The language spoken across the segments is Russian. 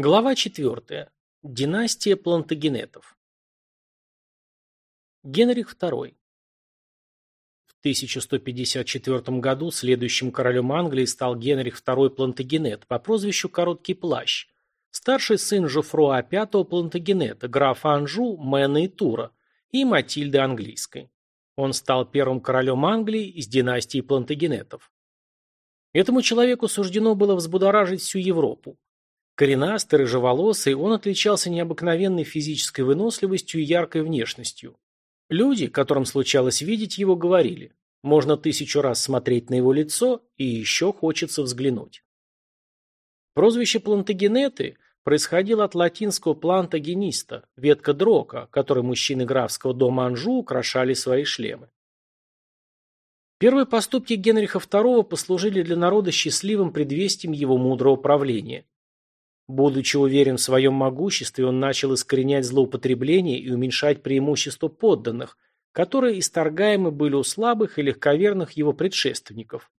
Глава 4. Династия Плантагенетов. Генрих II. В 1154 году следующим королем Англии стал Генрих II Плантагенет по прозвищу Короткий Плащ, старший сын Жофруа V Плантагенета, графа Анжу, Мэна и Тура, и Матильды Английской. Он стал первым королем Англии из династии Плантагенетов. Этому человеку суждено было взбудоражить всю Европу. Коренастый, рыжеволосый, он отличался необыкновенной физической выносливостью и яркой внешностью. Люди, которым случалось видеть его, говорили, можно тысячу раз смотреть на его лицо, и еще хочется взглянуть. Прозвище Плантагенеты происходило от латинского плантагениста, ветка дрока, которой мужчины графского дома Анжу украшали свои шлемы. Первые поступки Генриха II послужили для народа счастливым предвестием его мудрого правления. Будучи уверен в своем могуществе, он начал искоренять злоупотребление и уменьшать преимущества подданных, которые исторгаемы были у слабых и легковерных его предшественников.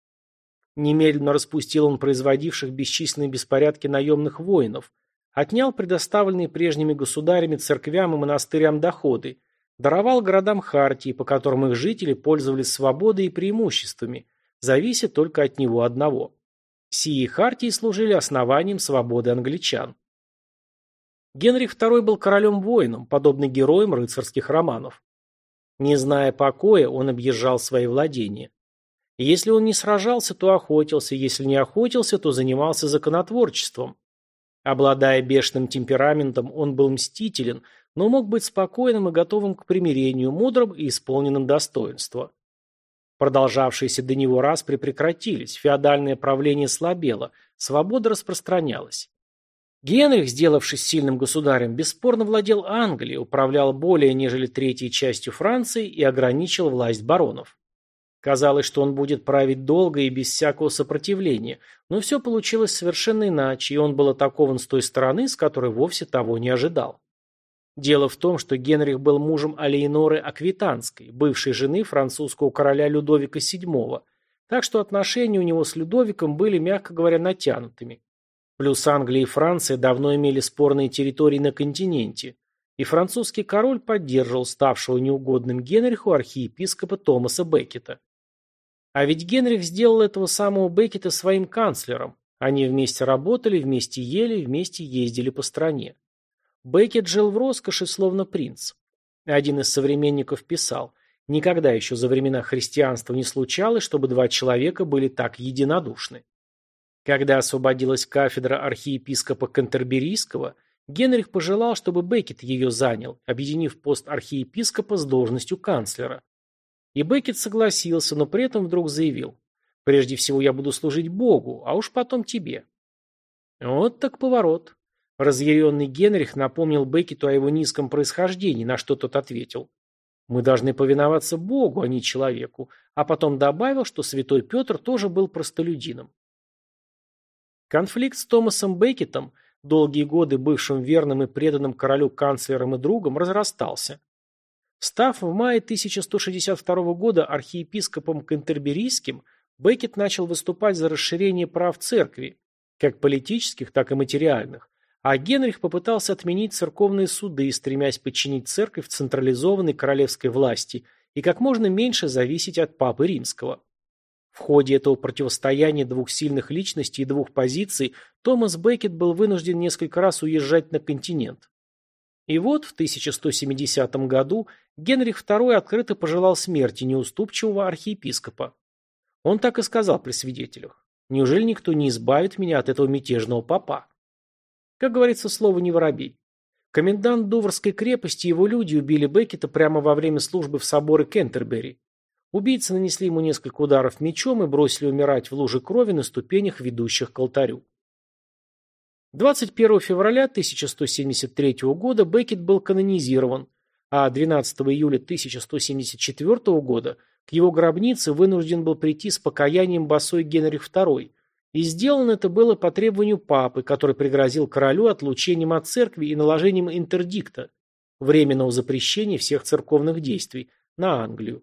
Немедленно распустил он производивших бесчисленные беспорядки наемных воинов, отнял предоставленные прежними государями церквям и монастырям доходы, даровал городам хартии, по которым их жители пользовались свободой и преимуществами, завися только от него одного. Сии хартии служили основанием свободы англичан. Генрих II был королем-воином, подобно героям рыцарских романов. Не зная покоя, он объезжал свои владения. если он не сражался, то охотился, если не охотился, то занимался законотворчеством. Обладая бешеным темпераментом, он был мстителен, но мог быть спокойным и готовым к примирению, мудрым и исполненным достоинства. Продолжавшиеся до него распри прекратились, феодальное правление слабело, свобода распространялась. Генрих, сделавшись сильным государем, бесспорно владел Англией, управлял более нежели третьей частью Франции и ограничил власть баронов. Казалось, что он будет править долго и без всякого сопротивления, но все получилось совершенно иначе, и он был атакован с той стороны, с которой вовсе того не ожидал. Дело в том, что Генрих был мужем Алейноры Аквитанской, бывшей жены французского короля Людовика VII, так что отношения у него с Людовиком были, мягко говоря, натянутыми. Плюс Англия и Франция давно имели спорные территории на континенте, и французский король поддерживал ставшего неугодным Генриху архиепископа Томаса Беккета. А ведь Генрих сделал этого самого Беккета своим канцлером. Они вместе работали, вместе ели, вместе ездили по стране. Беккет жил в роскоши, словно принц. Один из современников писал, никогда еще за времена христианства не случалось, чтобы два человека были так единодушны. Когда освободилась кафедра архиепископа Кантерберийского, Генрих пожелал, чтобы Беккет ее занял, объединив пост архиепископа с должностью канцлера. И Беккет согласился, но при этом вдруг заявил, «Прежде всего я буду служить Богу, а уж потом тебе». Вот так поворот. Разъяренный Генрих напомнил Беккету о его низком происхождении, на что тот ответил. «Мы должны повиноваться Богу, а не человеку», а потом добавил, что святой Петр тоже был простолюдином. Конфликт с Томасом Беккетом, долгие годы бывшим верным и преданным королю канцлером и другом, разрастался. Став в мае 1162 года архиепископом Кентерберийским, Беккет начал выступать за расширение прав церкви, как политических, так и материальных, а Генрих попытался отменить церковные суды, стремясь подчинить церковь централизованной королевской власти и как можно меньше зависеть от папы римского. В ходе этого противостояния двух сильных личностей и двух позиций Томас Беккет был вынужден несколько раз уезжать на континент. И вот в 1170 году Генрих II открыто пожелал смерти неуступчивого архиепископа. Он так и сказал при свидетелях. «Неужели никто не избавит меня от этого мятежного папа?» Как говорится, слово не воробей. Комендант Дуврской крепости и его люди убили Беккета прямо во время службы в соборе Кентербери. Убийцы нанесли ему несколько ударов мечом и бросили умирать в луже крови на ступенях, ведущих к алтарю. 21 февраля 1173 года Беккет был канонизирован, а 12 июля 1174 года к его гробнице вынужден был прийти с покаянием босой Генрих II, и сделано это было по требованию папы, который пригрозил королю отлучением от церкви и наложением интердикта, временного запрещения всех церковных действий, на Англию.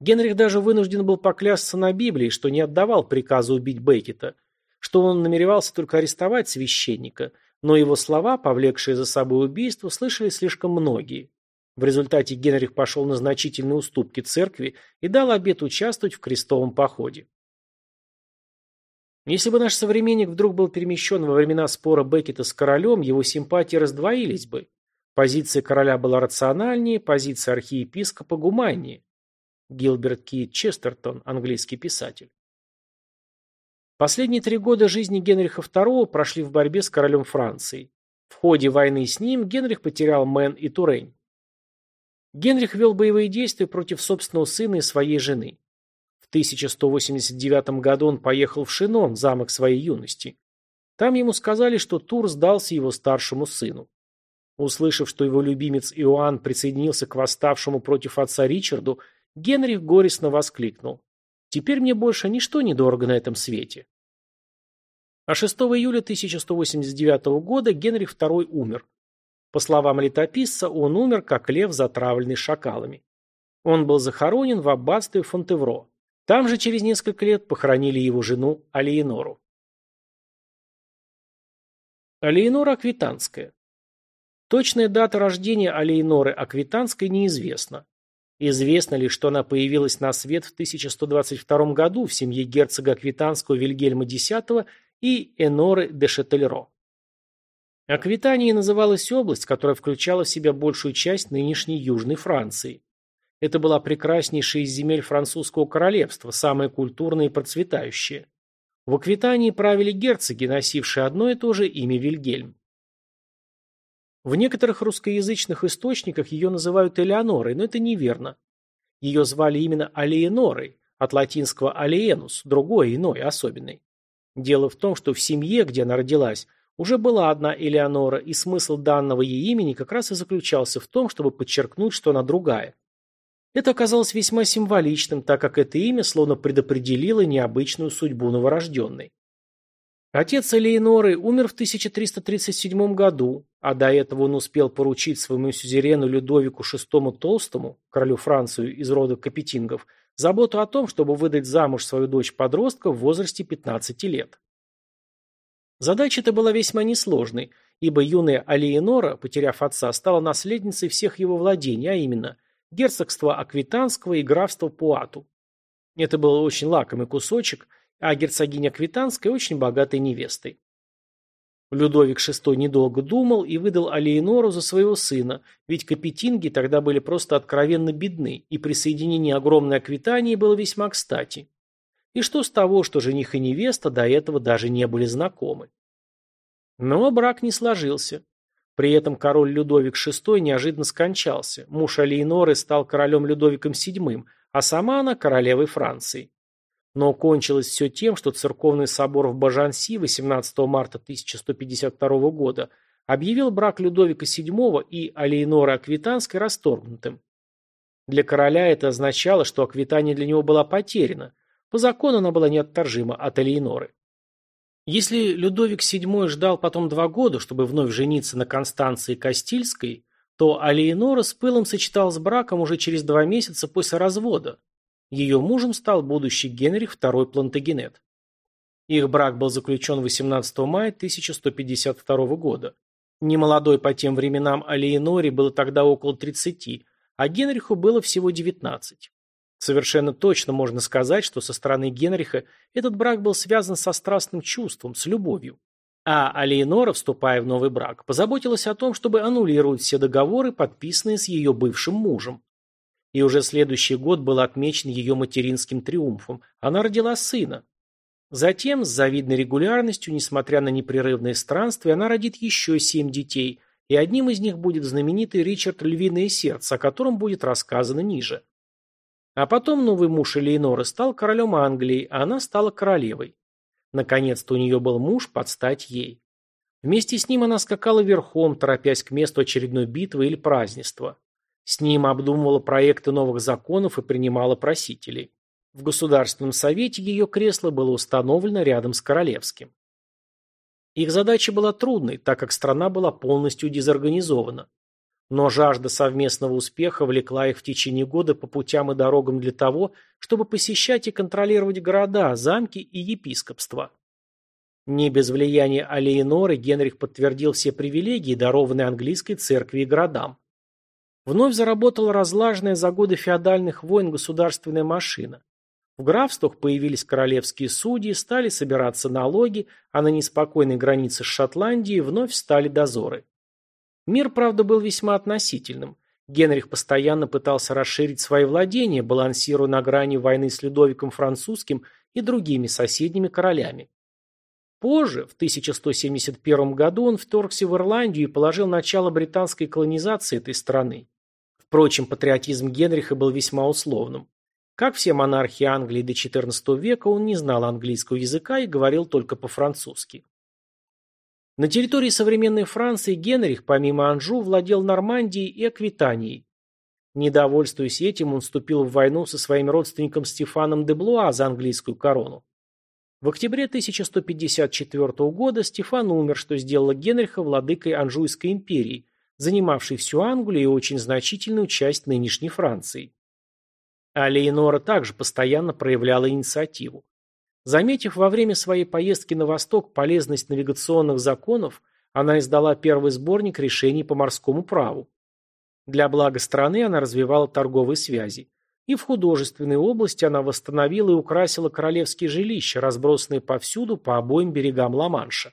Генрих даже вынужден был поклясться на Библии, что не отдавал приказа убить Беккета, что он намеревался только арестовать священника, Но его слова, повлекшие за собой убийство, слышали слишком многие. В результате Генрих пошел на значительные уступки церкви и дал обет участвовать в крестовом походе. Если бы наш современник вдруг был перемещен во времена спора Беккета с королем, его симпатии раздвоились бы. Позиция короля была рациональнее, позиция архиепископа гуманнее. Гилберт Кит Честертон, английский писатель. Последние три года жизни Генриха II прошли в борьбе с королем Франции. В ходе войны с ним Генрих потерял Мэн и Турень. Генрих вел боевые действия против собственного сына и своей жены. В 1189 году он поехал в Шинон, замок своей юности. Там ему сказали, что Тур сдался его старшему сыну. Услышав, что его любимец Иоанн присоединился к восставшему против отца Ричарду, Генрих горестно воскликнул. «Теперь мне больше ничто не дорого на этом свете». А 6 июля 1189 года Генрих II умер. По словам летописца, он умер, как лев, затравленный шакалами. Он был захоронен в аббатстве Фонтевро. Там же через несколько лет похоронили его жену Алиенору. Алиенора Аквитанская. Точная дата рождения Алиеноры Аквитанской неизвестна. Известно лишь, что она появилась на свет в 1122 году в семье герцога Аквитанского Вильгельма X и Эноры де Шетельро. Аквитанией называлась область, которая включала в себя большую часть нынешней Южной Франции. Это была прекраснейшая из земель французского королевства, самая культурная и процветающая. В Аквитании правили герцоги, носившие одно и то же имя Вильгельм. В некоторых русскоязычных источниках ее называют Элеонорой, но это неверно. Ее звали именно Алиенорой, от латинского «алиенус», другой, иной, особенный. Дело в том, что в семье, где она родилась, уже была одна Элеонора, и смысл данного ей имени как раз и заключался в том, чтобы подчеркнуть, что она другая. Это оказалось весьма символичным, так как это имя словно предопределило необычную судьбу новорожденной. Отец Элеоноры умер в 1337 году, а до этого он успел поручить своему сюзерену Людовику VI Толстому, королю Франции из рода Капетингов, заботу о том, чтобы выдать замуж свою дочь-подростка в возрасте 15 лет. Задача эта была весьма несложной, ибо юная Алиенора, потеряв отца, стала наследницей всех его владений, а именно – герцогство Аквитанского и графство Пуату. Это был очень лакомый кусочек, а герцогиня Аквитанская очень богатой невестой. Людовик VI недолго думал и выдал Алиенору за своего сына, ведь капетинги тогда были просто откровенно бедны, и присоединение огромной Аквитании было весьма кстати. И что с того, что жених и невеста до этого даже не были знакомы? Но брак не сложился. При этом король Людовик VI неожиданно скончался. Муж Алиеноры стал королем Людовиком VII, а сама она королевой Франции. Но кончилось все тем, что церковный собор в Бажанси 18 марта 1152 года объявил брак Людовика VII и Алиеноры Аквитанской расторгнутым. Для короля это означало, что Аквитания для него была потеряна. По закону она была неотторжима от Алиеноры. Если Людовик VII ждал потом два года, чтобы вновь жениться на Констанции Кастильской, то Алиенора с пылом сочеталась с браком уже через два месяца после развода. Ее мужем стал будущий Генрих II Плантагенет. Их брак был заключен 18 мая 1152 года. Немолодой по тем временам Алиеноре было тогда около 30, а Генриху было всего 19. Совершенно точно можно сказать, что со стороны Генриха этот брак был связан со страстным чувством, с любовью. А Алиенора, вступая в новый брак, позаботилась о том, чтобы аннулировать все договоры, подписанные с ее бывшим мужем. И уже следующий год был отмечен ее материнским триумфом. Она родила сына. Затем, с завидной регулярностью, несмотря на непрерывные странствия, она родит еще семь детей, и одним из них будет знаменитый Ричард Львиное Сердце, о котором будет рассказано ниже. А потом новый муж Элеоноры стал королем Англии, а она стала королевой. Наконец-то у нее был муж под стать ей. Вместе с ним она скакала верхом, торопясь к месту очередной битвы или празднества. С ним обдумывала проекты новых законов и принимала просителей. В Государственном совете ее кресло было установлено рядом с королевским. Их задача была трудной, так как страна была полностью дезорганизована. Но жажда совместного успеха влекла их в течение года по путям и дорогам для того, чтобы посещать и контролировать города, замки и епископства. Не без влияния Алеиноры Генрих подтвердил все привилегии, дарованные английской церкви и городам. Вновь заработала разлаженная за годы феодальных войн государственная машина. В графствах появились королевские судьи, стали собираться налоги, а на неспокойной границе с Шотландией вновь стали дозоры. Мир, правда, был весьма относительным. Генрих постоянно пытался расширить свои владения, балансируя на грани войны с Людовиком Французским и другими соседними королями. Позже, в 1171 году, он вторгся в Ирландию и положил начало британской колонизации этой страны. Впрочем, патриотизм Генриха был весьма условным. Как все монархи Англии до XIV века, он не знал английского языка и говорил только по-французски. На территории современной Франции Генрих, помимо Анжу, владел Нормандией и Аквитанией. Недовольствуясь этим, он вступил в войну со своим родственником Стефаном де Блуа за английскую корону. В октябре 1154 года Стефан умер, что сделало Генриха владыкой Анжуйской империи, занимавшей всю Англию и очень значительную часть нынешней Франции. А Леонора также постоянно проявляла инициативу. Заметив во время своей поездки на восток полезность навигационных законов, она издала первый сборник решений по морскому праву. Для блага страны она развивала торговые связи. И в художественной области она восстановила и украсила королевские жилища, разбросанные повсюду по обоим берегам Ла-Манша.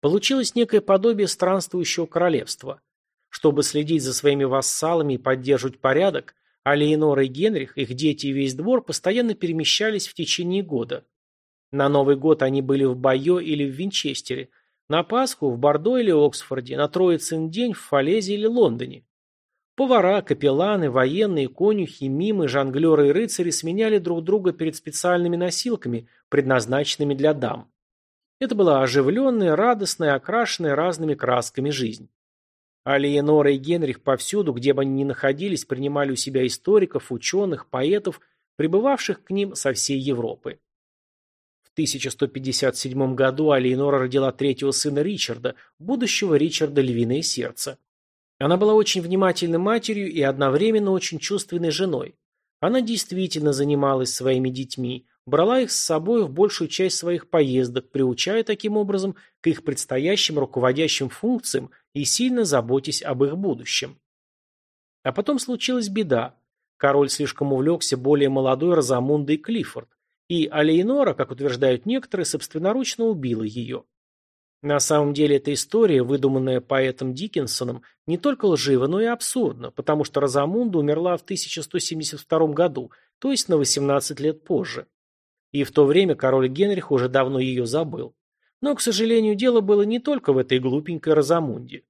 Получилось некое подобие странствующего королевства. Чтобы следить за своими вассалами и поддерживать порядок, а Леонора и Генрих, их дети и весь двор постоянно перемещались в течение года. На Новый год они были в Байо или в Винчестере, на Пасху в Бордо или Оксфорде, на Троицын день в Фалезе или Лондоне. Повара, капелланы, военные, конюхи, мимы, жонглеры и рыцари сменяли друг друга перед специальными носилками, предназначенными для дам. Это была оживленная, радостная, окрашенная разными красками жизнь. А Леонора и Генрих повсюду, где бы они ни находились, принимали у себя историков, ученых, поэтов, прибывавших к ним со всей Европы. В 1157 году Алиенора родила третьего сына Ричарда, будущего Ричарда Львиное Сердце. Она была очень внимательной матерью и одновременно очень чувственной женой. Она действительно занималась своими детьми, брала их с собой в большую часть своих поездок, приучая таким образом к их предстоящим руководящим функциям и сильно заботясь об их будущем. А потом случилась беда. Король слишком увлекся более молодой Розамундой Клиффорд, и Алейнора, как утверждают некоторые, собственноручно убила ее. На самом деле эта история, выдуманная поэтом Диккенсоном, не только лжива, но и абсурдна, потому что Розамунда умерла в 1172 году, то есть на 18 лет позже. И в то время король Генрих уже давно ее забыл. Но, к сожалению, дело было не только в этой глупенькой Розамунде.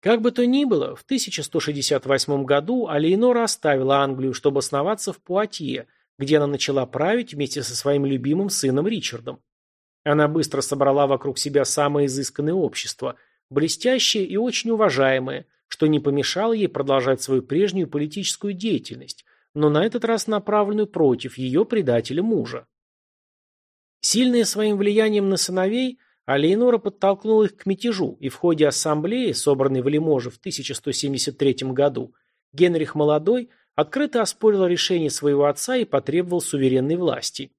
Как бы то ни было, в 1168 году Алейнора оставила Англию, чтобы основаться в Пуатье, где она начала править вместе со своим любимым сыном Ричардом. Она быстро собрала вокруг себя самое изысканное общество, блестящее и очень уважаемое, что не помешало ей продолжать свою прежнюю политическую деятельность, но на этот раз направленную против ее предателя мужа. Сильная своим влиянием на сыновей, Алейнора подтолкнула их к мятежу, и в ходе ассамблеи, собранной в Лиможе в 1173 году, Генрих Молодой открыто оспорил решение своего отца и потребовал суверенной власти.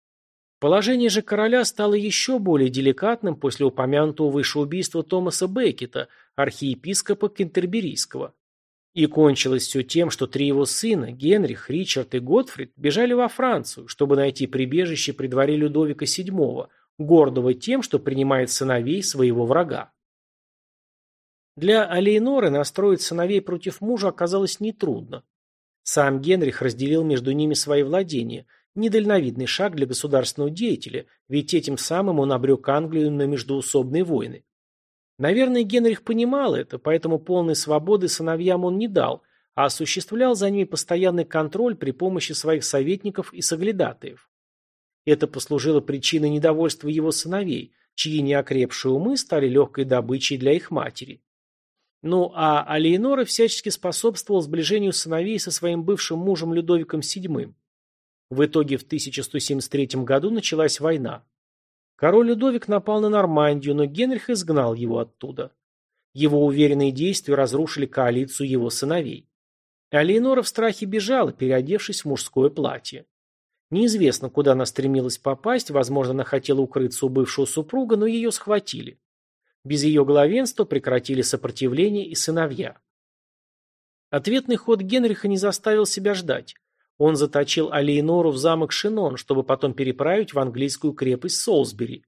Положение же короля стало еще более деликатным после упомянутого выше убийства Томаса Беккета, архиепископа Кентерберийского. И кончилось все тем, что три его сына, Генрих, Ричард и Готфрид, бежали во Францию, чтобы найти прибежище при дворе Людовика VII, гордого тем, что принимает сыновей своего врага. Для Алейноры настроить сыновей против мужа оказалось нетрудно. Сам Генрих разделил между ними свои владения, недальновидный шаг для государственного деятеля, ведь этим самым он обрек Англию на междуусобные войны. Наверное, Генрих понимал это, поэтому полной свободы сыновьям он не дал, а осуществлял за ними постоянный контроль при помощи своих советников и соглядатаев. Это послужило причиной недовольства его сыновей, чьи неокрепшие умы стали легкой добычей для их матери. Ну а Алиенора всячески способствовал сближению сыновей со своим бывшим мужем Людовиком VII. В итоге в 1173 году началась война. Король Людовик напал на Нормандию, но Генрих изгнал его оттуда. Его уверенные действия разрушили коалицию его сыновей. А в страхе бежала, переодевшись в мужское платье. Неизвестно, куда она стремилась попасть, возможно, она хотела укрыться у бывшего супруга, но ее схватили. Без ее главенства прекратили сопротивление и сыновья. Ответный ход Генриха не заставил себя ждать. Он заточил Алейнору в замок Шинон, чтобы потом переправить в английскую крепость Солсбери.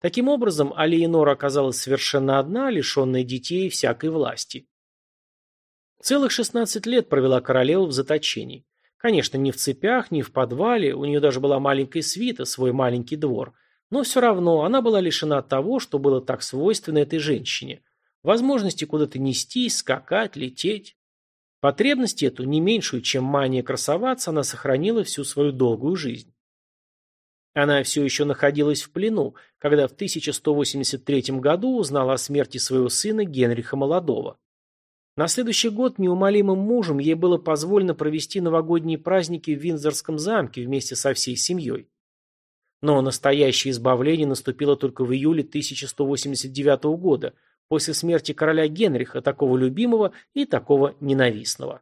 Таким образом, Алейнора оказалась совершенно одна, лишенная детей и всякой власти. Целых 16 лет провела королева в заточении. Конечно, не в цепях, не в подвале, у нее даже была маленькая свита, свой маленький двор. Но все равно она была лишена того, что было так свойственно этой женщине. Возможности куда-то нестись, скакать, лететь. Потребность эту, не меньшую, чем мания красоваться, она сохранила всю свою долгую жизнь. Она все еще находилась в плену, когда в 1183 году узнала о смерти своего сына Генриха Молодого. На следующий год неумолимым мужем ей было позволено провести новогодние праздники в Виндзорском замке вместе со всей семьей. Но настоящее избавление наступило только в июле 1189 года, после смерти короля Генриха, такого любимого и такого ненавистного.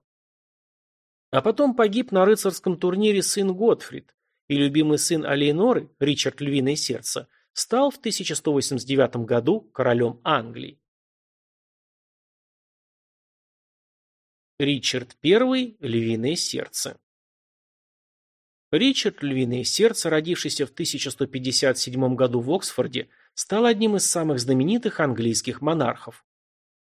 А потом погиб на рыцарском турнире сын Готфрид, и любимый сын Алейноры, Ричард Львиное Сердце, стал в 1189 году королем Англии. Ричард I – Львиное Сердце Ричард Львиное Сердце, родившийся в 1157 году в Оксфорде, стал одним из самых знаменитых английских монархов.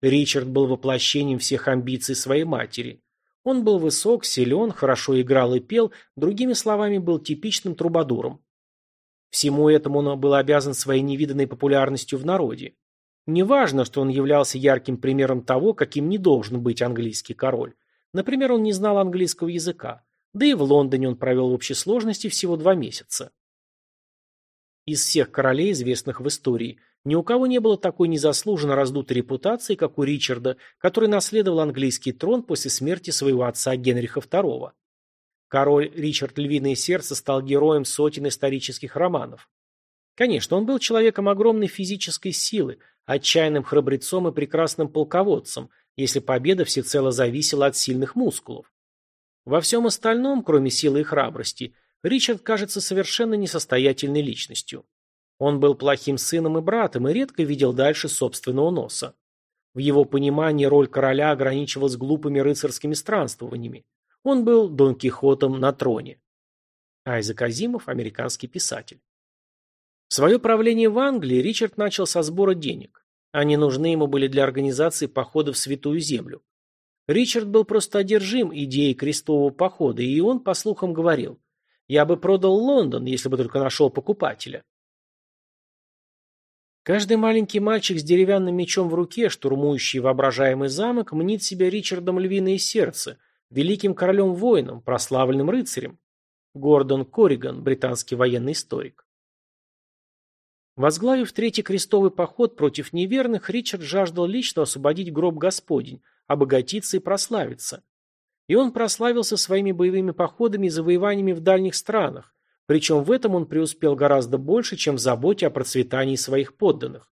Ричард был воплощением всех амбиций своей матери. Он был высок, силен, хорошо играл и пел, другими словами, был типичным трубадуром. Всему этому он был обязан своей невиданной популярностью в народе. Неважно, что он являлся ярким примером того, каким не должен быть английский король. Например, он не знал английского языка. Да и в Лондоне он провел в общей сложности всего два месяца. Из всех королей, известных в истории, ни у кого не было такой незаслуженно раздутой репутации, как у Ричарда, который наследовал английский трон после смерти своего отца Генриха II. Король Ричард Львиное Сердце стал героем сотен исторических романов. Конечно, он был человеком огромной физической силы, отчаянным храбрецом и прекрасным полководцем, если победа всецело зависела от сильных мускулов. Во всем остальном, кроме силы и храбрости, Ричард кажется совершенно несостоятельной личностью. Он был плохим сыном и братом и редко видел дальше собственного носа. В его понимании роль короля ограничивалась глупыми рыцарскими странствованиями. Он был Дон Кихотом на троне. Айзек Азимов, американский писатель. Свое правление в Англии Ричард начал со сбора денег. Они нужны ему были для организации похода в Святую Землю. Ричард был просто одержим идеей крестового похода, и он, по слухам, говорил – я бы продал Лондон, если бы только нашел покупателя. Каждый маленький мальчик с деревянным мечом в руке, штурмующий воображаемый замок, мнит себя Ричардом Львиное Сердце, великим королем-воином, прославленным рыцарем. Гордон Корриган, британский военный историк. Возглавив Третий крестовый поход против неверных, Ричард жаждал лично освободить гроб Господень, обогатиться и прославиться. И он прославился своими боевыми походами и завоеваниями в дальних странах, причем в этом он преуспел гораздо больше, чем в заботе о процветании своих подданных.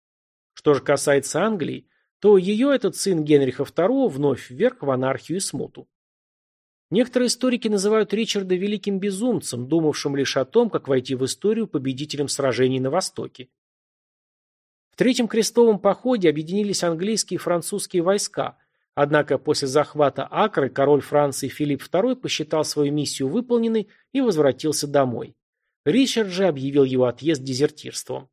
Что же касается Англии, то ее этот сын Генриха II вновь вверг в анархию и смуту. Некоторые историки называют Ричарда великим безумцем, думавшим лишь о том, как войти в историю победителем сражений на Востоке. В Третьем крестовом походе объединились английские и французские войска, Однако после захвата Акры король Франции Филипп II посчитал свою миссию выполненной и возвратился домой. Ричард же объявил его отъезд дезертирством.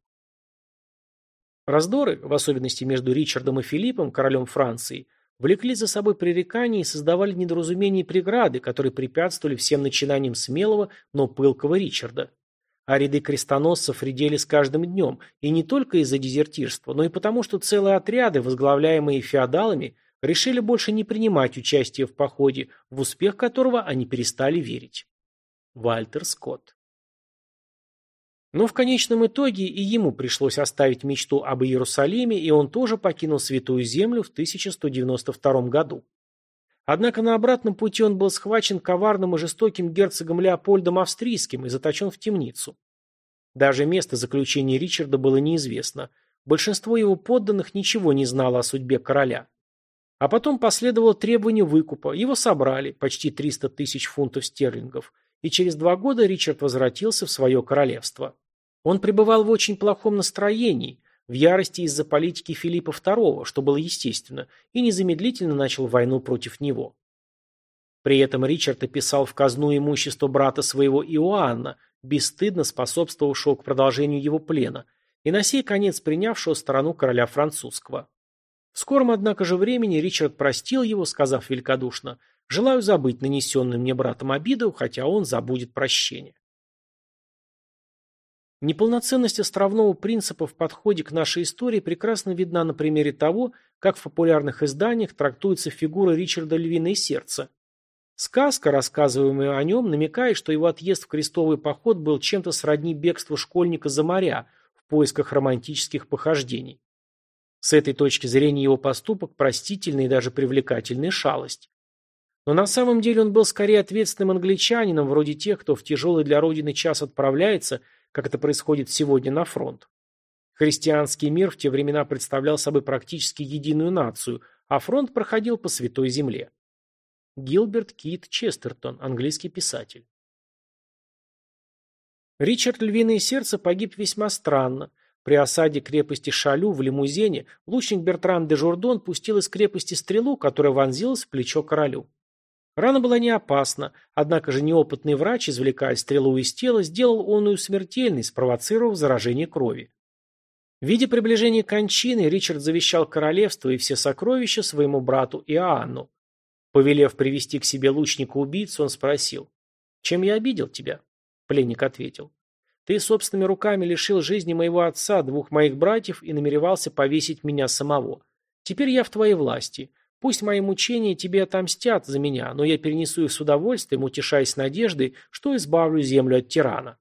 Раздоры, в особенности между Ричардом и Филиппом, королем Франции, влекли за собой пререкания и создавали недоразумения и преграды, которые препятствовали всем начинаниям смелого, но пылкого Ричарда. А ряды крестоносцев редели с каждым днем, и не только из-за дезертирства, но и потому, что целые отряды, возглавляемые феодалами, решили больше не принимать участие в походе, в успех которого они перестали верить. Вальтер Скотт но в конечном итоге и ему пришлось оставить мечту об Иерусалиме, и он тоже покинул Святую Землю в 1192 году. Однако на обратном пути он был схвачен коварным и жестоким герцогом Леопольдом Австрийским и заточен в темницу. Даже место заключения Ричарда было неизвестно. Большинство его подданных ничего не знало о судьбе короля. А потом последовало требование выкупа, его собрали, почти 300 тысяч фунтов стерлингов, и через два года Ричард возвратился в свое королевство. Он пребывал в очень плохом настроении, в ярости из-за политики Филиппа II, что было естественно, и незамедлительно начал войну против него. При этом Ричард описал в казну имущество брата своего Иоанна, бесстыдно способствовавшего к продолжению его плена, и на сей конец принявшего сторону короля французского. В скором, однако же, времени Ричард простил его, сказав великодушно «Желаю забыть нанесенную мне братом обиду, хотя он забудет прощение». Неполноценность островного принципа в подходе к нашей истории прекрасно видна на примере того, как в популярных изданиях трактуется фигура Ричарда Львиное Сердце. Сказка, рассказываемая о нем, намекает, что его отъезд в крестовый поход был чем-то сродни бегству школьника за моря в поисках романтических похождений. С этой точки зрения его поступок – простительная и даже привлекательная шалость. Но на самом деле он был скорее ответственным англичанином, вроде тех, кто в тяжелый для Родины час отправляется – как это происходит сегодня на фронт. Христианский мир в те времена представлял собой практически единую нацию, а фронт проходил по Святой Земле. Гилберт Кит Честертон, английский писатель. Ричард Львиное Сердце погиб весьма странно. При осаде крепости Шалю в лимузине лучник Бертран де Журдон пустил из крепости стрелу, которая вонзилась в плечо королю. Рана была не опасна, однако же неопытный врач, извлекая стрелу из тела, сделал оную смертельной, спровоцировав заражение крови. Видя приближение кончины, Ричард завещал королевство и все сокровища своему брату Иоанну. Повелев привести к себе лучника-убийцу, он спросил, «Чем я обидел тебя?» Пленник ответил, «Ты собственными руками лишил жизни моего отца, двух моих братьев и намеревался повесить меня самого. Теперь я в твоей власти. Пусть мои мучения тебе отомстят за меня, но я перенесу их с удовольствием, утешаясь надеждой, что избавлю землю от тирана.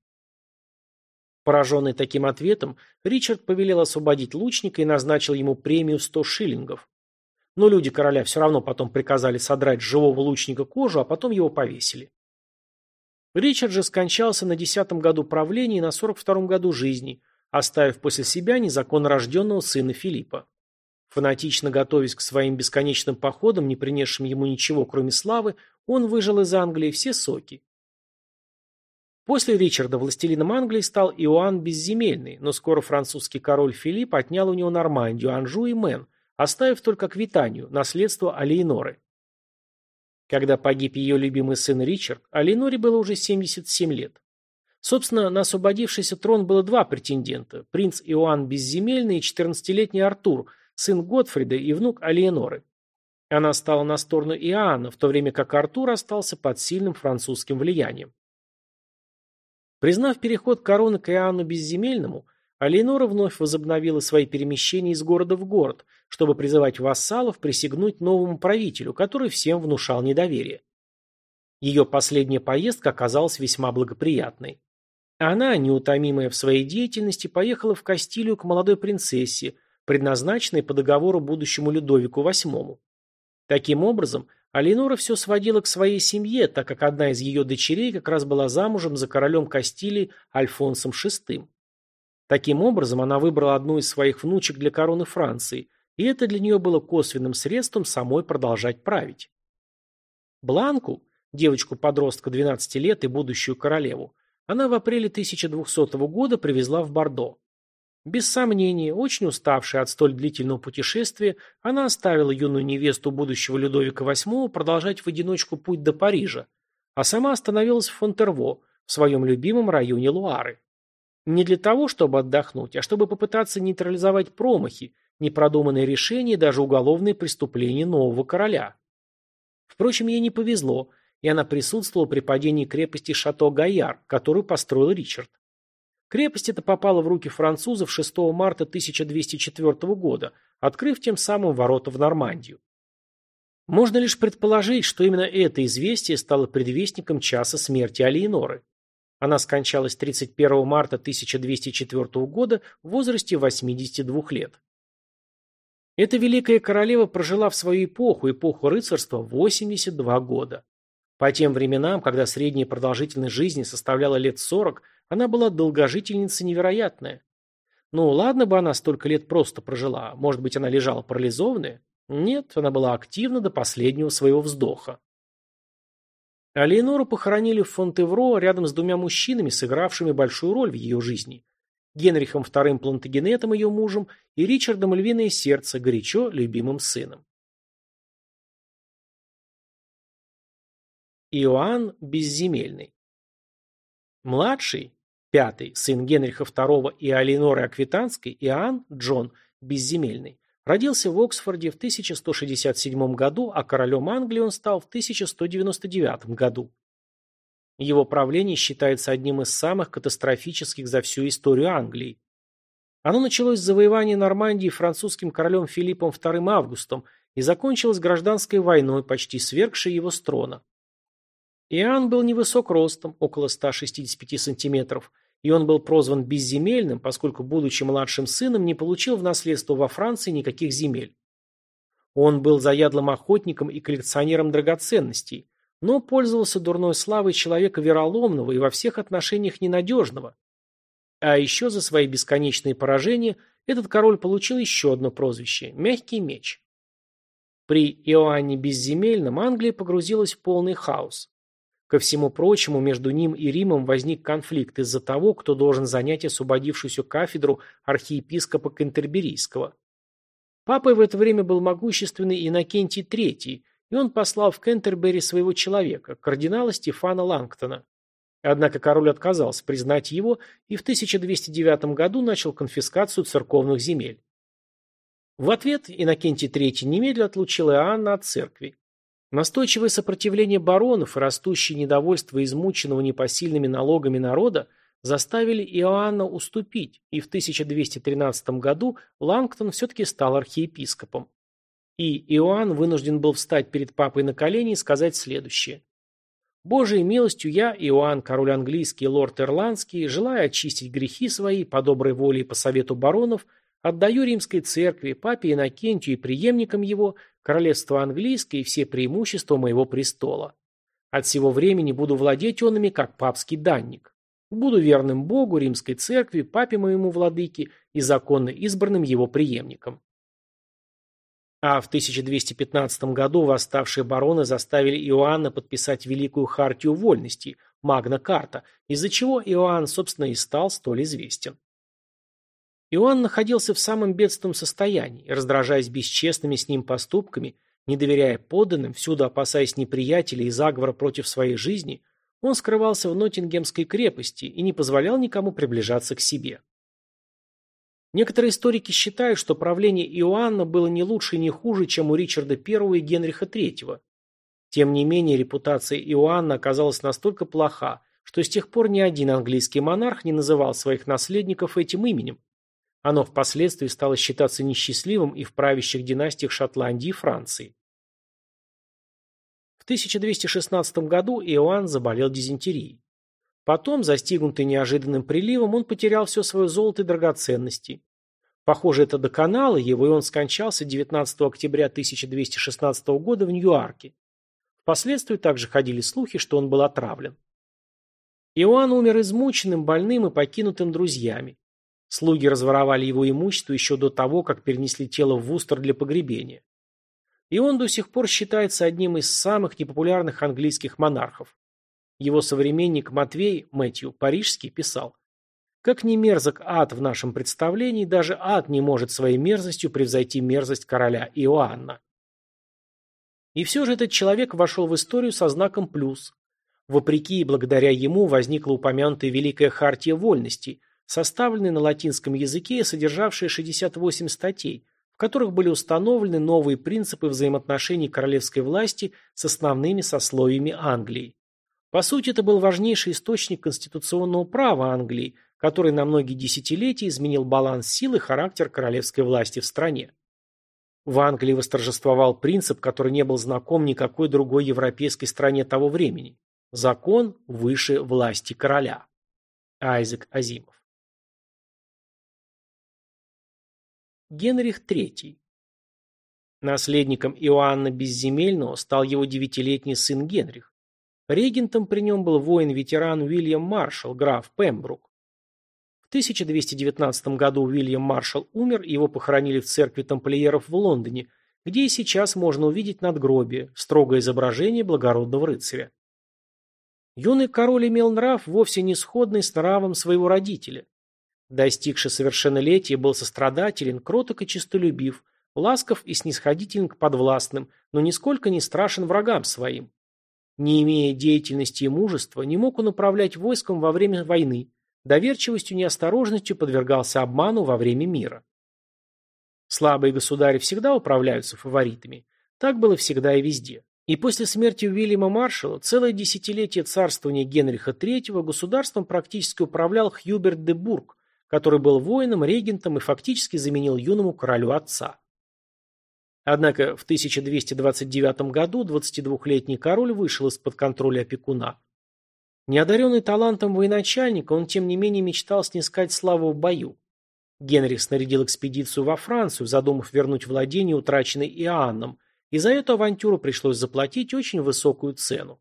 Пораженный таким ответом, Ричард повелел освободить лучника и назначил ему премию 100 шиллингов. Но люди короля все равно потом приказали содрать с живого лучника кожу, а потом его повесили. Ричард же скончался на десятом году правления и на сорок втором году жизни, оставив после себя незаконно рожденного сына Филиппа. Фанатично готовясь к своим бесконечным походам, не принесшим ему ничего, кроме славы, он выжил из Англии все соки. После Ричарда властелином Англии стал Иоанн Безземельный, но скоро французский король Филипп отнял у него Нормандию, Анжу и Мэн, оставив только Квитанию, наследство Алейноры. Когда погиб ее любимый сын Ричард, Алейноре было уже 77 лет. Собственно, на освободившийся трон было два претендента – принц Иоанн Безземельный и 14-летний Артур, сын Готфрида и внук Алиеноры. Она стала на сторону Иоанна, в то время как Артур остался под сильным французским влиянием. Признав переход короны к Иоанну Безземельному, Алиенора вновь возобновила свои перемещения из города в город, чтобы призывать вассалов присягнуть новому правителю, который всем внушал недоверие. Ее последняя поездка оказалась весьма благоприятной. Она, неутомимая в своей деятельности, поехала в Кастилию к молодой принцессе, предназначенной по договору будущему Людовику VIII. Таким образом, Алинора все сводила к своей семье, так как одна из ее дочерей как раз была замужем за королем Кастилии Альфонсом VI. Таким образом, она выбрала одну из своих внучек для короны Франции, и это для нее было косвенным средством самой продолжать править. Бланку, девочку-подростка 12 лет и будущую королеву, она в апреле 1200 года привезла в Бордо. Без сомнения, очень уставшая от столь длительного путешествия, она оставила юную невесту будущего Людовика VIII продолжать в одиночку путь до Парижа, а сама остановилась в Фонтерво, в своем любимом районе Луары. Не для того, чтобы отдохнуть, а чтобы попытаться нейтрализовать промахи, непродуманные решения и даже уголовные преступления нового короля. Впрочем, ей не повезло, и она присутствовала при падении крепости Шато-Гаяр, которую построил Ричард. Крепость эта попала в руки французов 6 марта 1204 года, открыв тем самым ворота в Нормандию. Можно лишь предположить, что именно это известие стало предвестником часа смерти Алиеноры. Она скончалась 31 марта 1204 года в возрасте 82 лет. Эта великая королева прожила в свою эпоху, эпоху рыцарства, 82 года. По тем временам, когда средняя продолжительность жизни составляла лет 40, она была долгожительница невероятная. Ну, ладно бы она столько лет просто прожила. Может быть, она лежала парализованная? Нет, она была активна до последнего своего вздоха. А Леонору похоронили в Фонтевро рядом с двумя мужчинами, сыгравшими большую роль в ее жизни. Генрихом II Плантагенетом, ее мужем, и Ричардом Львиное Сердце, горячо любимым сыном. Иоанн Безземельный Младший, пятый, сын Генриха II и Алиноры Аквитанской, Иоанн Джон Безземельный, родился в Оксфорде в 1167 году, а королем Англии он стал в 1199 году. Его правление считается одним из самых катастрофических за всю историю Англии. Оно началось с завоевания Нормандии французским королем Филиппом II Августом и закончилось гражданской войной, почти свергшей его с трона. Иоанн был невысок ростом, около 165 сантиметров, и он был прозван безземельным, поскольку, будучи младшим сыном, не получил в наследство во Франции никаких земель. Он был заядлым охотником и коллекционером драгоценностей, но пользовался дурной славой человека вероломного и во всех отношениях ненадежного. А еще за свои бесконечные поражения этот король получил еще одно прозвище – «Мягкий меч». При Иоанне Безземельном Англия погрузилась в полный хаос. Ко всему прочему, между ним и Римом возник конфликт из-за того, кто должен занять освободившуюся кафедру архиепископа Кентерберийского. Папой в это время был могущественный Иннокентий III, и он послал в Кентербери своего человека, кардинала Стефана Лангтона. Однако король отказался признать его и в 1209 году начал конфискацию церковных земель. В ответ Иннокентий III немедленно отлучил Иоанна от церкви. Настойчивое сопротивление баронов и растущее недовольство измученного непосильными налогами народа заставили Иоанна уступить, и в 1213 году Лангтон все-таки стал архиепископом. И Иоанн вынужден был встать перед папой на колени и сказать следующее. «Божией милостью я, Иоанн, король английский и лорд ирландский, желая очистить грехи свои по доброй воле и по совету баронов, отдаю римской церкви, папе Иннокентию и преемникам его, королевство английское и все преимущества моего престола. От всего времени буду владеть онами, как папский данник. Буду верным Богу, римской церкви, папе моему владыке и законно избранным его преемникам. А в 1215 году восставшие бароны заставили Иоанна подписать Великую Хартию Вольностей, Магна Карта, из-за чего Иоанн, собственно, и стал столь известен. Иоанн находился в самом бедственном состоянии, раздражаясь бесчестными с ним поступками, не доверяя подданным, всюду опасаясь неприятелей и заговора против своей жизни, он скрывался в Ноттингемской крепости и не позволял никому приближаться к себе. Некоторые историки считают, что правление Иоанна было не лучше и не хуже, чем у Ричарда I и Генриха III. Тем не менее, репутация Иоанна оказалась настолько плоха, что с тех пор ни один английский монарх не называл своих наследников этим именем. Оно впоследствии стало считаться несчастливым и в правящих династиях Шотландии и Франции. В 1216 году Иоанн заболел дизентерией. Потом, застигнутый неожиданным приливом, он потерял все свое золото и драгоценности. Похоже, это доконало его, и он скончался 19 октября 1216 года в Ньюарке. Впоследствии также ходили слухи, что он был отравлен. Иоанн умер измученным, больным и покинутым друзьями. Слуги разворовали его имущество еще до того, как перенесли тело в Вустер для погребения. И он до сих пор считается одним из самых непопулярных английских монархов. Его современник Матвей Мэтью Парижский писал, «Как не мерзок ад в нашем представлении, даже ад не может своей мерзостью превзойти мерзость короля Иоанна». И все же этот человек вошел в историю со знаком «плюс». Вопреки и благодаря ему возникла упомянутая Великая Хартия Вольностей, составленная на латинском языке и содержавшая 68 статей, в которых были установлены новые принципы взаимоотношений королевской власти с основными сословиями Англии. По сути, это был важнейший источник конституционного права Англии, который на многие десятилетия изменил баланс сил и характер королевской власти в стране. В Англии восторжествовал принцип, который не был знаком никакой другой европейской стране того времени. Закон выше власти короля. Айзек Азимов. Генрих III. Наследником Иоанна Безземельного стал его девятилетний сын Генрих. Регентом при нем был воин-ветеран Уильям Маршалл, граф Пембрук. В 1219 году Уильям Маршалл умер, его похоронили в церкви тамплиеров в Лондоне, где и сейчас можно увидеть надгробие, строгое изображение благородного рыцаря. Юный король имел нрав, вовсе не сходный с нравом своего родителя. Достигший совершеннолетия был сострадателен, кроток и честолюбив, ласков и снисходителен к подвластным, но нисколько не страшен врагам своим. Не имея деятельности и мужества, не мог он управлять войском во время войны, доверчивостью и неосторожностью подвергался обману во время мира. Слабые государи всегда управляются фаворитами. Так было всегда и везде. И после смерти Уильяма Маршалла целое десятилетие царствования Генриха III государством практически управлял Хьюберт де Бург, который был воином, регентом и фактически заменил юному королю отца. Однако в 1229 году 22-летний король вышел из-под контроля опекуна. Неодаренный талантом военачальника, он тем не менее мечтал снискать славу в бою. Генрих снарядил экспедицию во Францию, задумав вернуть владение, утраченное Иоанном, и за эту авантюру пришлось заплатить очень высокую цену.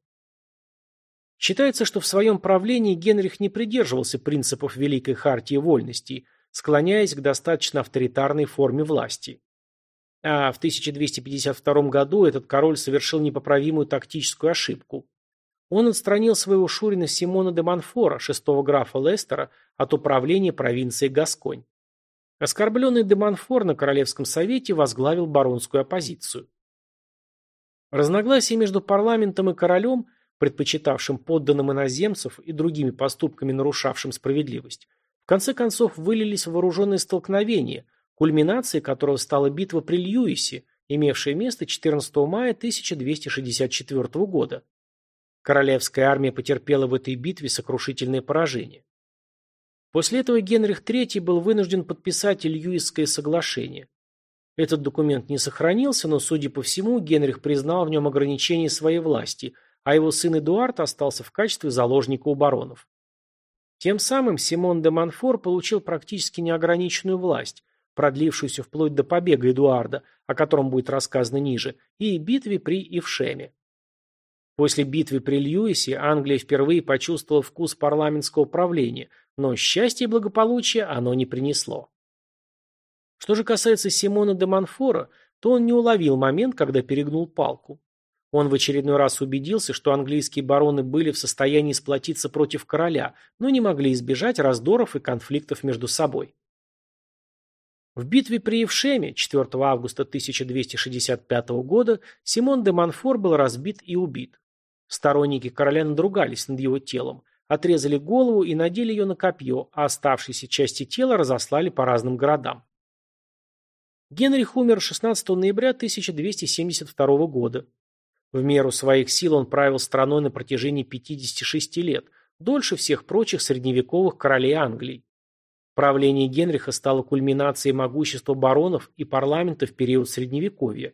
Считается, что в своем правлении Генрих не придерживался принципов Великой Хартии Вольностей, склоняясь к достаточно авторитарной форме власти. А в 1252 году этот король совершил непоправимую тактическую ошибку. Он отстранил своего шурина Симона де Монфора, шестого графа Лестера, от управления провинцией Гасконь. Оскорбленный де Монфор на Королевском совете возглавил баронскую оппозицию. Разногласия между парламентом и королем, предпочитавшим подданным иноземцев и другими поступками нарушавшим справедливость, в конце концов вылились в вооруженные столкновения, кульминацией которого стала битва при Льюисе, имевшая место 14 мая 1264 года. Королевская армия потерпела в этой битве сокрушительное поражение. После этого Генрих III был вынужден подписать Льюисское соглашение. Этот документ не сохранился, но, судя по всему, Генрих признал в нем ограничение своей власти, а его сын Эдуард остался в качестве заложника у баронов. Тем самым Симон де Монфор получил практически неограниченную власть, продлившуюся вплоть до побега Эдуарда, о котором будет рассказано ниже, и битве при Ившеме. После битвы при Льюисе Англия впервые почувствовала вкус парламентского правления, но счастья и благополучия оно не принесло. Что же касается Симона де Монфора, то он не уловил момент, когда перегнул палку. Он в очередной раз убедился, что английские бароны были в состоянии сплотиться против короля, но не могли избежать раздоров и конфликтов между собой. В битве при Евшеме 4 августа 1265 года Симон де Монфор был разбит и убит. Сторонники короля надругались над его телом, отрезали голову и надели ее на копье, а оставшиеся части тела разослали по разным городам. Генрих умер 16 ноября 1272 года. В меру своих сил он правил страной на протяжении 56 лет, дольше всех прочих средневековых королей Англии. Правление Генриха стало кульминацией могущества баронов и парламента в период Средневековья.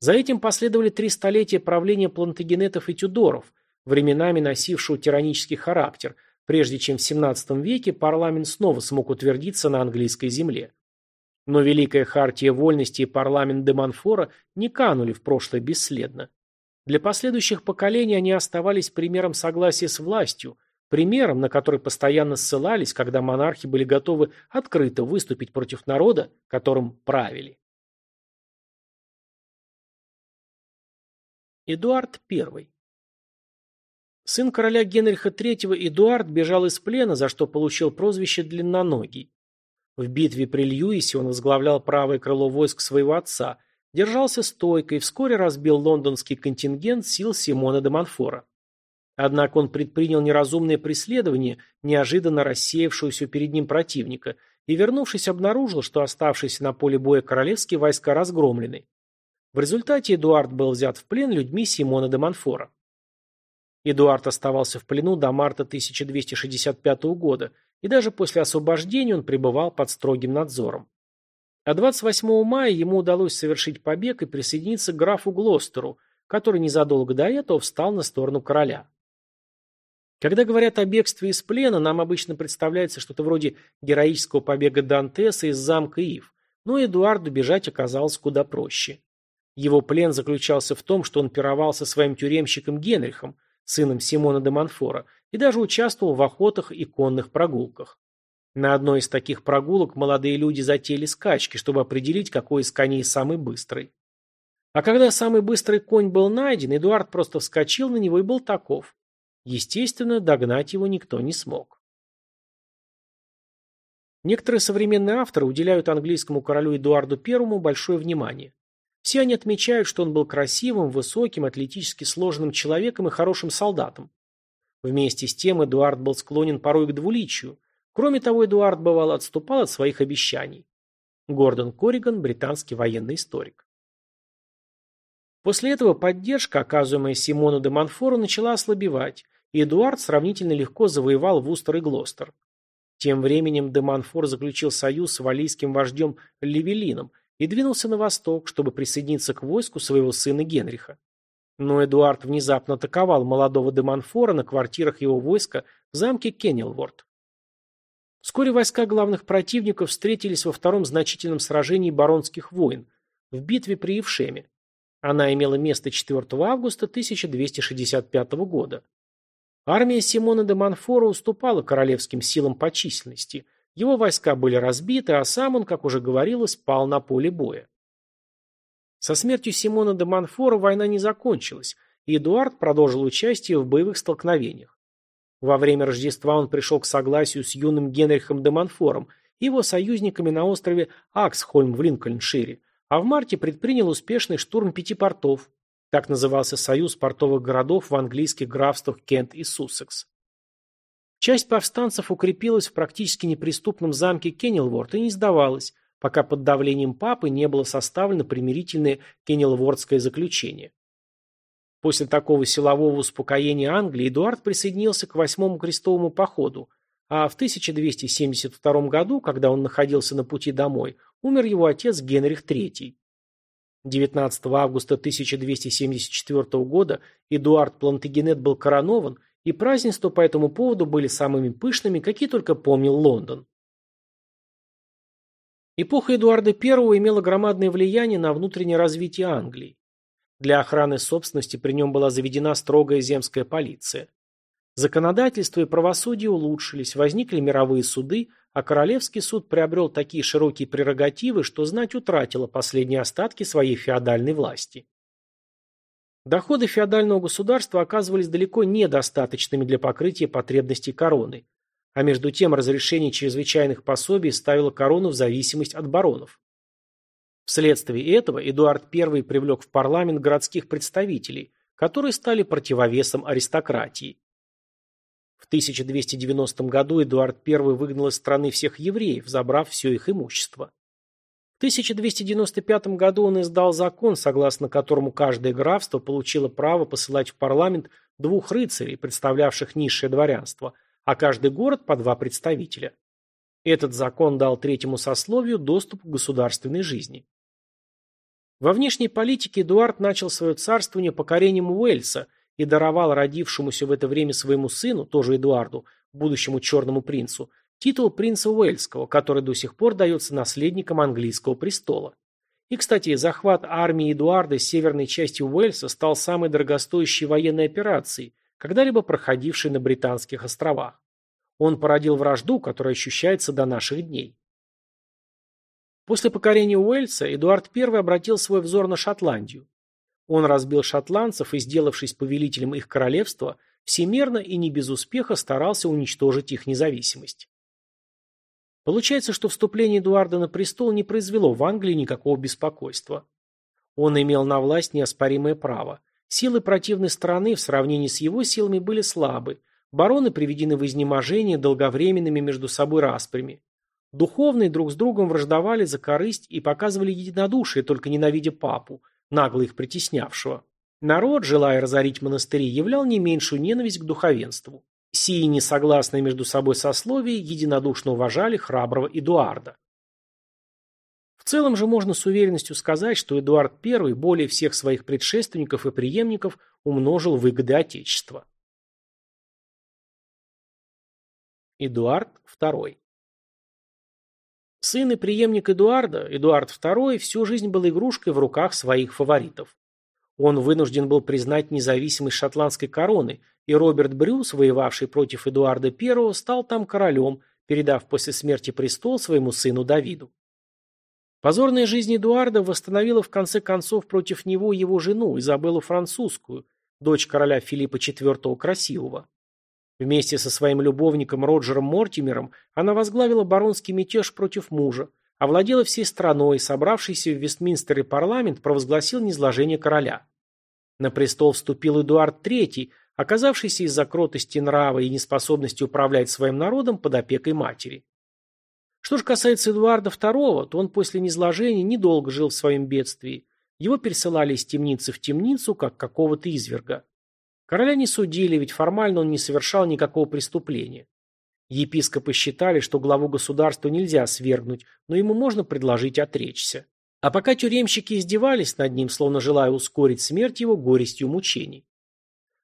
За этим последовали три столетия правления плантагенетов и тюдоров, временами носившего тиранический характер, прежде чем в XVII веке парламент снова смог утвердиться на английской земле. Но Великая Хартия Вольности и парламент де Монфора не канули в прошлое бесследно. Для последующих поколений они оставались примером согласия с властью, примером, на который постоянно ссылались, когда монархи были готовы открыто выступить против народа, которым правили. Эдуард I Сын короля Генриха III Эдуард бежал из плена, за что получил прозвище «длинноногий». В битве при Льюисе он возглавлял правое крыло войск своего отца, держался стойко и вскоре разбил лондонский контингент сил Симона де Монфора. Однако он предпринял неразумное преследование неожиданно рассеявшегося перед ним противника и, вернувшись, обнаружил, что оставшиеся на поле боя королевские войска разгромлены. В результате Эдуард был взят в плен людьми Симона де Монфора. Эдуард оставался в плену до марта 1265 года – и даже после освобождения он пребывал под строгим надзором. А 28 мая ему удалось совершить побег и присоединиться к графу Глостеру, который незадолго до этого встал на сторону короля. Когда говорят о бегстве из плена, нам обычно представляется что-то вроде героического побега Дантеса из замка Ив, но Эдуарду бежать оказалось куда проще. Его плен заключался в том, что он пировал со своим тюремщиком Генрихом, сыном Симона де Монфора, и даже участвовал в охотах и конных прогулках. На одной из таких прогулок молодые люди затеяли скачки, чтобы определить, какой из коней самый быстрый. А когда самый быстрый конь был найден, Эдуард просто вскочил на него и был таков. Естественно, догнать его никто не смог. Некоторые современные авторы уделяют английскому королю Эдуарду I большое внимание. Все они отмечают, что он был красивым, высоким, атлетически сложенным человеком и хорошим солдатом. Вместе с тем Эдуард был склонен порой к двуличию. Кроме того, Эдуард бывало отступал от своих обещаний. Гордон Корриган, британский военный историк. После этого поддержка, оказываемая Симону де Монфору, начала ослабевать, и Эдуард сравнительно легко завоевал Вустер и Глостер. Тем временем де Монфор заключил союз с валийским вождем Левелином и двинулся на восток, чтобы присоединиться к войску своего сына Генриха. Но Эдуард внезапно атаковал молодого де Монфора на квартирах его войска в замке Кеннелворд. Вскоре войска главных противников встретились во втором значительном сражении баронских войн, в битве при Евшеме. Она имела место 4 августа 1265 года. Армия Симона де Монфора уступала королевским силам по численности. Его войска были разбиты, а сам он, как уже говорилось, пал на поле боя. Со смертью Симона де Монфора война не закончилась, и Эдуард продолжил участие в боевых столкновениях. Во время Рождества он пришел к согласию с юным Генрихом де Монфором и его союзниками на острове Аксхольм в Линкольншире, а в марте предпринял успешный штурм пяти портов. Так назывался союз портовых городов в английских графствах Кент и Суссекс. Часть повстанцев укрепилась в практически неприступном замке Кеннелворд и не сдавалась, пока под давлением папы не было составлено примирительное Кеннелвордское заключение. После такого силового успокоения Англии Эдуард присоединился к Восьмому крестовому походу, а в 1272 году, когда он находился на пути домой, умер его отец Генрих III. 19 августа 1274 года Эдуард Плантагенет был коронован, и празднества по этому поводу были самыми пышными, какие только помнил Лондон. Эпоха Эдуарда I имела громадное влияние на внутреннее развитие Англии. Для охраны собственности при нем была заведена строгая земская полиция. Законодательство и правосудие улучшились, возникли мировые суды, а Королевский суд приобрел такие широкие прерогативы, что знать утратила последние остатки своей феодальной власти. Доходы феодального государства оказывались далеко недостаточными для покрытия потребностей короны, а между тем разрешение чрезвычайных пособий ставило корону в зависимость от баронов. Вследствие этого Эдуард I привлек в парламент городских представителей, которые стали противовесом аристократии. В 1290 году Эдуард I выгнал из страны всех евреев, забрав все их имущество. В 1295 году он издал закон, согласно которому каждое графство получило право посылать в парламент двух рыцарей, представлявших низшее дворянство, а каждый город по два представителя. Этот закон дал третьему сословию доступ к государственной жизни. Во внешней политике Эдуард начал свое царствование покорением Уэльса и даровал родившемуся в это время своему сыну, тоже Эдуарду, будущему черному принцу, титул принца Уэльского, который до сих пор дается наследникам английского престола. И, кстати, захват армии Эдуарда северной части Уэльса стал самой дорогостоящей военной операцией, когда-либо проходившей на Британских островах. Он породил вражду, которая ощущается до наших дней. После покорения Уэльса Эдуард I обратил свой взор на Шотландию. Он разбил шотландцев и, сделавшись повелителем их королевства, всемерно и не без успеха старался уничтожить их независимость. Получается, что вступление Эдуарда на престол не произвело в Англии никакого беспокойства. Он имел на власть неоспоримое право. Силы противной стороны в сравнении с его силами были слабы. Бароны приведены в изнеможение долговременными между собой распрями. Духовные друг с другом враждовали за корысть и показывали единодушие, только ненавидя папу, нагло их притеснявшего. Народ, желая разорить монастыри, являл не меньшую ненависть к духовенству. Сии несогласные между собой сословия единодушно уважали храброго Эдуарда. В целом же можно с уверенностью сказать, что Эдуард I более всех своих предшественников и преемников умножил выгоды Отечества. Эдуард II Сын и преемник Эдуарда, Эдуард II, всю жизнь был игрушкой в руках своих фаворитов. Он вынужден был признать независимость шотландской короны, и Роберт Брюс, воевавший против Эдуарда I, стал там королем, передав после смерти престол своему сыну Давиду. Позорная жизнь Эдуарда восстановила в конце концов против него его жену, Изабеллу Французскую, дочь короля Филиппа IV Красивого. Вместе со своим любовником Роджером Мортимером она возглавила баронский мятеж против мужа, овладела всей страной, собравшийся в Вестминстере парламент провозгласил низложение короля. На престол вступил Эдуард III, оказавшийся из-за кротости нрава и неспособности управлять своим народом под опекой матери. Что же касается Эдуарда II, то он после низложения недолго жил в своем бедствии. Его пересылали из темницы в темницу, как какого-то изверга. Короля не судили, ведь формально он не совершал никакого преступления. Епископы считали, что главу государства нельзя свергнуть, но ему можно предложить отречься. А пока тюремщики издевались над ним, словно желая ускорить смерть его горестью мучений.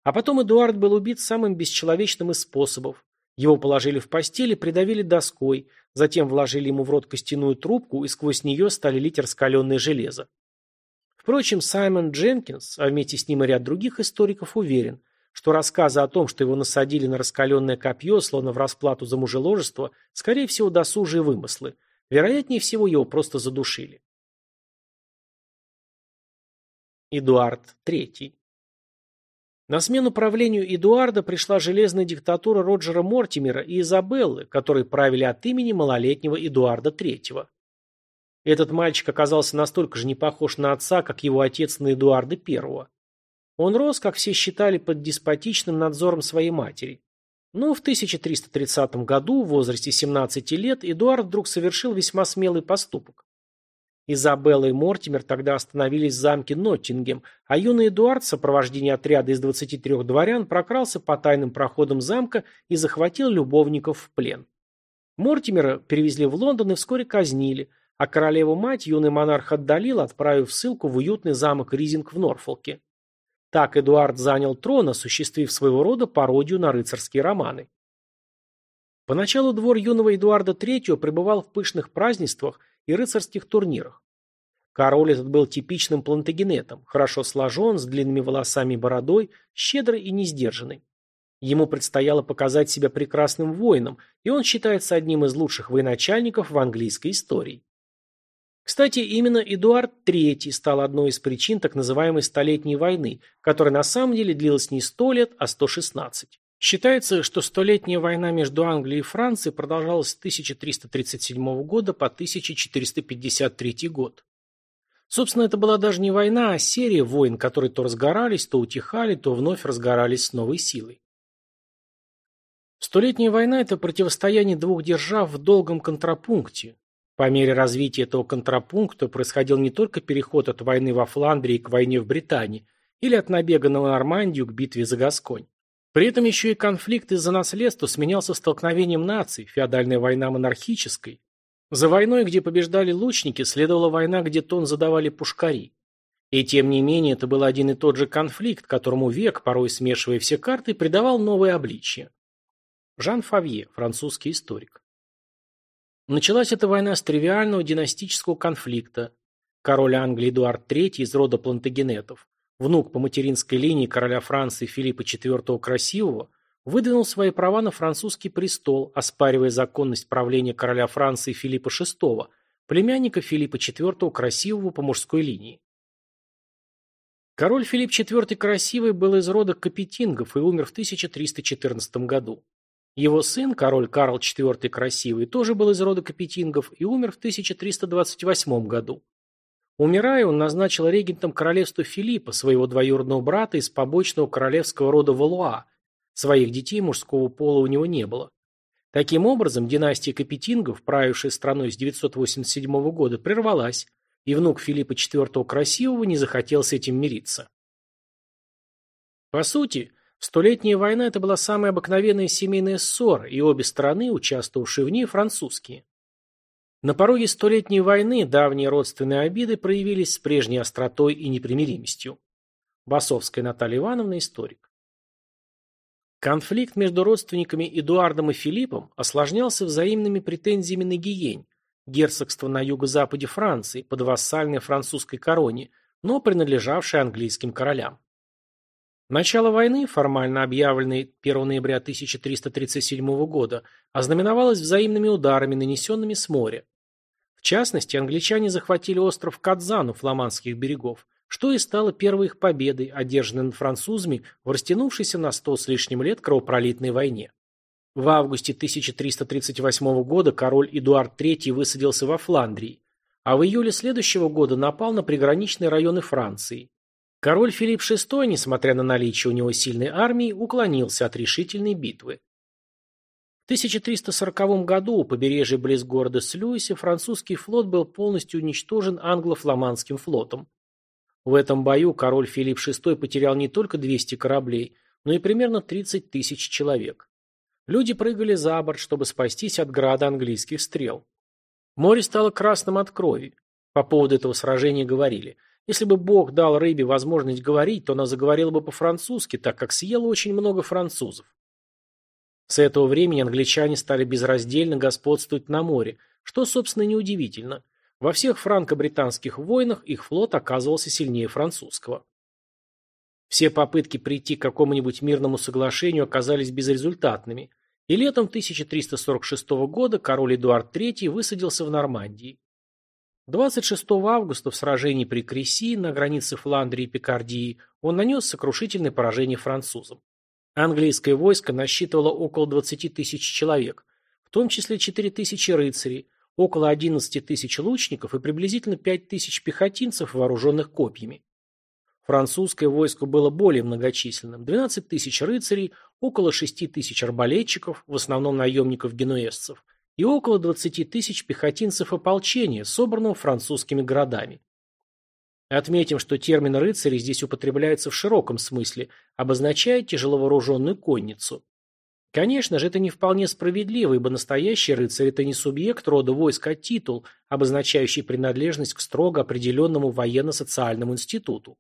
А потом Эдуард был убит самым бесчеловечным из способов. Его положили в постель и придавили доской, затем вложили ему в рот костяную трубку и сквозь нее стали лить раскаленное железо. Впрочем, Саймон Дженкинс, а вместе с ним и ряд других историков, уверен, что рассказы о том, что его насадили на раскаленное копье, словно в расплату за мужеложество, скорее всего, досужие вымыслы. Вероятнее всего, его просто задушили. Эдуард III На смену правлению Эдуарда пришла железная диктатура Роджера Мортимера и Изабеллы, которые правили от имени малолетнего Эдуарда III. Этот мальчик оказался настолько же не похож на отца, как его отец на Эдуарда I. Он рос, как все считали, под деспотичным надзором своей матери. Но в 1330 году, в возрасте 17 лет, Эдуард вдруг совершил весьма смелый поступок. Изабелла и Мортимер тогда остановились в замке Ноттингем, а юный Эдуард в сопровождении отряда из 23 дворян прокрался по тайным проходам замка и захватил любовников в плен. Мортимера перевезли в Лондон и вскоре казнили, а королеву-мать юный монарх отдалил, отправив ссылку в уютный замок Ризинг в Норфолке. Так Эдуард занял трон, осуществив своего рода пародию на рыцарские романы. Поначалу двор юного Эдуарда III пребывал в пышных празднествах и рыцарских турнирах. Король этот был типичным плантагенетом, хорошо сложен, с длинными волосами и бородой, щедрый и несдержанный. Ему предстояло показать себя прекрасным воином, и он считается одним из лучших военачальников в английской истории. Кстати, именно Эдуард III стал одной из причин так называемой Столетней войны, которая на самом деле длилась не 100 лет, а 116. Считается, что Столетняя война между Англией и Францией продолжалась с 1337 года по 1453 год. Собственно, это была даже не война, а серия войн, которые то разгорались, то утихали, то вновь разгорались с новой силой. Столетняя война – это противостояние двух держав в долгом контрапункте, по мере развития этого контрапункта происходил не только переход от войны во Фландрии к войне в Британии или от набега на Нормандию к битве за Гасконь. При этом еще и конфликт из-за наследства сменялся столкновением наций, феодальная война монархической. За войной, где побеждали лучники, следовала война, где тон задавали пушкари. И тем не менее, это был один и тот же конфликт, которому век, порой смешивая все карты, придавал новое обличие. Жан Фавье, французский историк. Началась эта война с тривиального династического конфликта. Король Англии Эдуард III из рода плантагенетов, внук по материнской линии короля Франции Филиппа IV Красивого, выдвинул свои права на французский престол, оспаривая законность правления короля Франции Филиппа VI, племянника Филиппа IV Красивого по мужской линии. Король Филипп IV Красивый был из рода Капетингов и умер в 1314 году. Его сын, король Карл IV Красивый, тоже был из рода Капетингов и умер в 1328 году. Умирая, он назначил регентом королевства Филиппа, своего двоюродного брата из побочного королевского рода Валуа. Своих детей мужского пола у него не было. Таким образом, династия Капетингов, правившая страной с 987 года, прервалась, и внук Филиппа IV Красивого не захотел с этим мириться. По сути, Столетняя война – это была самая обыкновенная семейная ссора, и обе стороны, участвовавшие в ней, французские. На пороге Столетней войны давние родственные обиды проявились с прежней остротой и непримиримостью. Басовская Наталья Ивановна, историк. Конфликт между родственниками Эдуардом и Филиппом осложнялся взаимными претензиями на Гиень, герцогство на юго-западе Франции, под вассальной французской короне, но принадлежавшей английским королям. Начало войны, формально объявленной 1 ноября 1337 года, ознаменовалось взаимными ударами, нанесенными с моря. В частности, англичане захватили остров Кадзан у фламандских берегов, что и стало первой их победой, одержанной над французами в растянувшейся на сто с лишним лет кровопролитной войне. В августе 1338 года король Эдуард III высадился во Фландрии, а в июле следующего года напал на приграничные районы Франции. Король Филипп VI, несмотря на наличие у него сильной армии, уклонился от решительной битвы. В 1340 году у побережья близ города Слюисе французский флот был полностью уничтожен англо-фламандским флотом. В этом бою король Филипп VI потерял не только 200 кораблей, но и примерно 30 тысяч человек. Люди прыгали за борт, чтобы спастись от града английских стрел. Море стало красным от крови. По поводу этого сражения говорили, если бы Бог дал рыбе возможность говорить, то она заговорила бы по-французски, так как съела очень много французов. С этого времени англичане стали безраздельно господствовать на море, что, собственно, неудивительно. Во всех франко-британских войнах их флот оказывался сильнее французского. Все попытки прийти к какому-нибудь мирному соглашению оказались безрезультатными, и летом 1346 года король Эдуард III высадился в Нормандии. 26 августа в сражении при Креси на границе Фландрии и Пикардии он нанес сокрушительное поражение французам. Английское войско насчитывало около 20 тысяч человек, в том числе 4 тысячи рыцарей, около 11 тысяч лучников и приблизительно 5 тысяч пехотинцев, вооруженных копьями. Французское войско было более многочисленным – 12 тысяч рыцарей, около 6 тысяч арбалетчиков, в основном наемников-генуэзцев, и около 20 тысяч пехотинцев ополчения, собранного французскими городами. Отметим, что термин «рыцари» здесь употребляется в широком смысле, обозначая тяжеловооруженную конницу. Конечно же, это не вполне справедливо, ибо настоящий рыцарь – это не субъект рода войск, а титул, обозначающий принадлежность к строго определенному военно-социальному институту.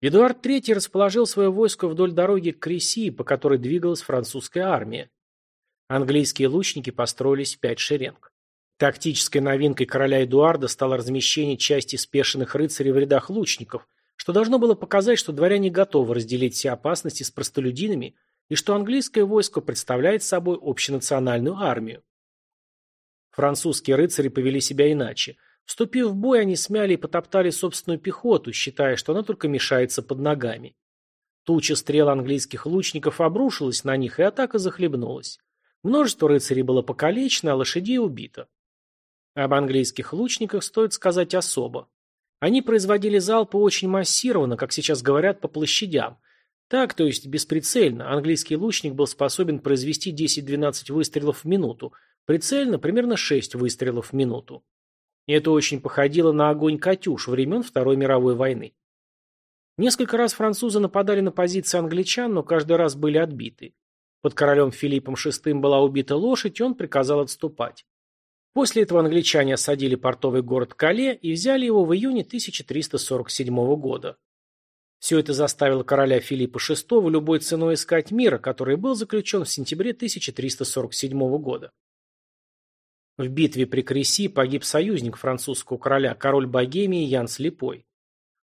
Эдуард III расположил свое войско вдоль дороги к Креси, по которой двигалась французская армия. Английские лучники построились в пять шеренг. Тактической новинкой короля Эдуарда стало размещение части спешенных рыцарей в рядах лучников, что должно было показать, что дворяне готовы разделить все опасности с простолюдинами и что английское войско представляет собой общенациональную армию. Французские рыцари повели себя иначе – Вступив в бой, они смяли и потоптали собственную пехоту, считая, что она только мешается под ногами. Туча стрел английских лучников обрушилась на них, и атака захлебнулась. Множество рыцарей было покалечено, а лошадей убито. Об английских лучниках стоит сказать особо. Они производили залпы очень массированно, как сейчас говорят, по площадям. Так, то есть бесприцельно, английский лучник был способен произвести 10-12 выстрелов в минуту, прицельно примерно 6 выстрелов в минуту. И это очень походило на огонь «Катюш» времен Второй мировой войны. Несколько раз французы нападали на позиции англичан, но каждый раз были отбиты. Под королем Филиппом VI была убита лошадь, и он приказал отступать. После этого англичане осадили портовый город Кале и взяли его в июне 1347 года. Все это заставило короля Филиппа VI любой ценой искать мира, который был заключен в сентябре 1347 года. В битве при Креси погиб союзник французского короля, король Богемии Ян Слепой.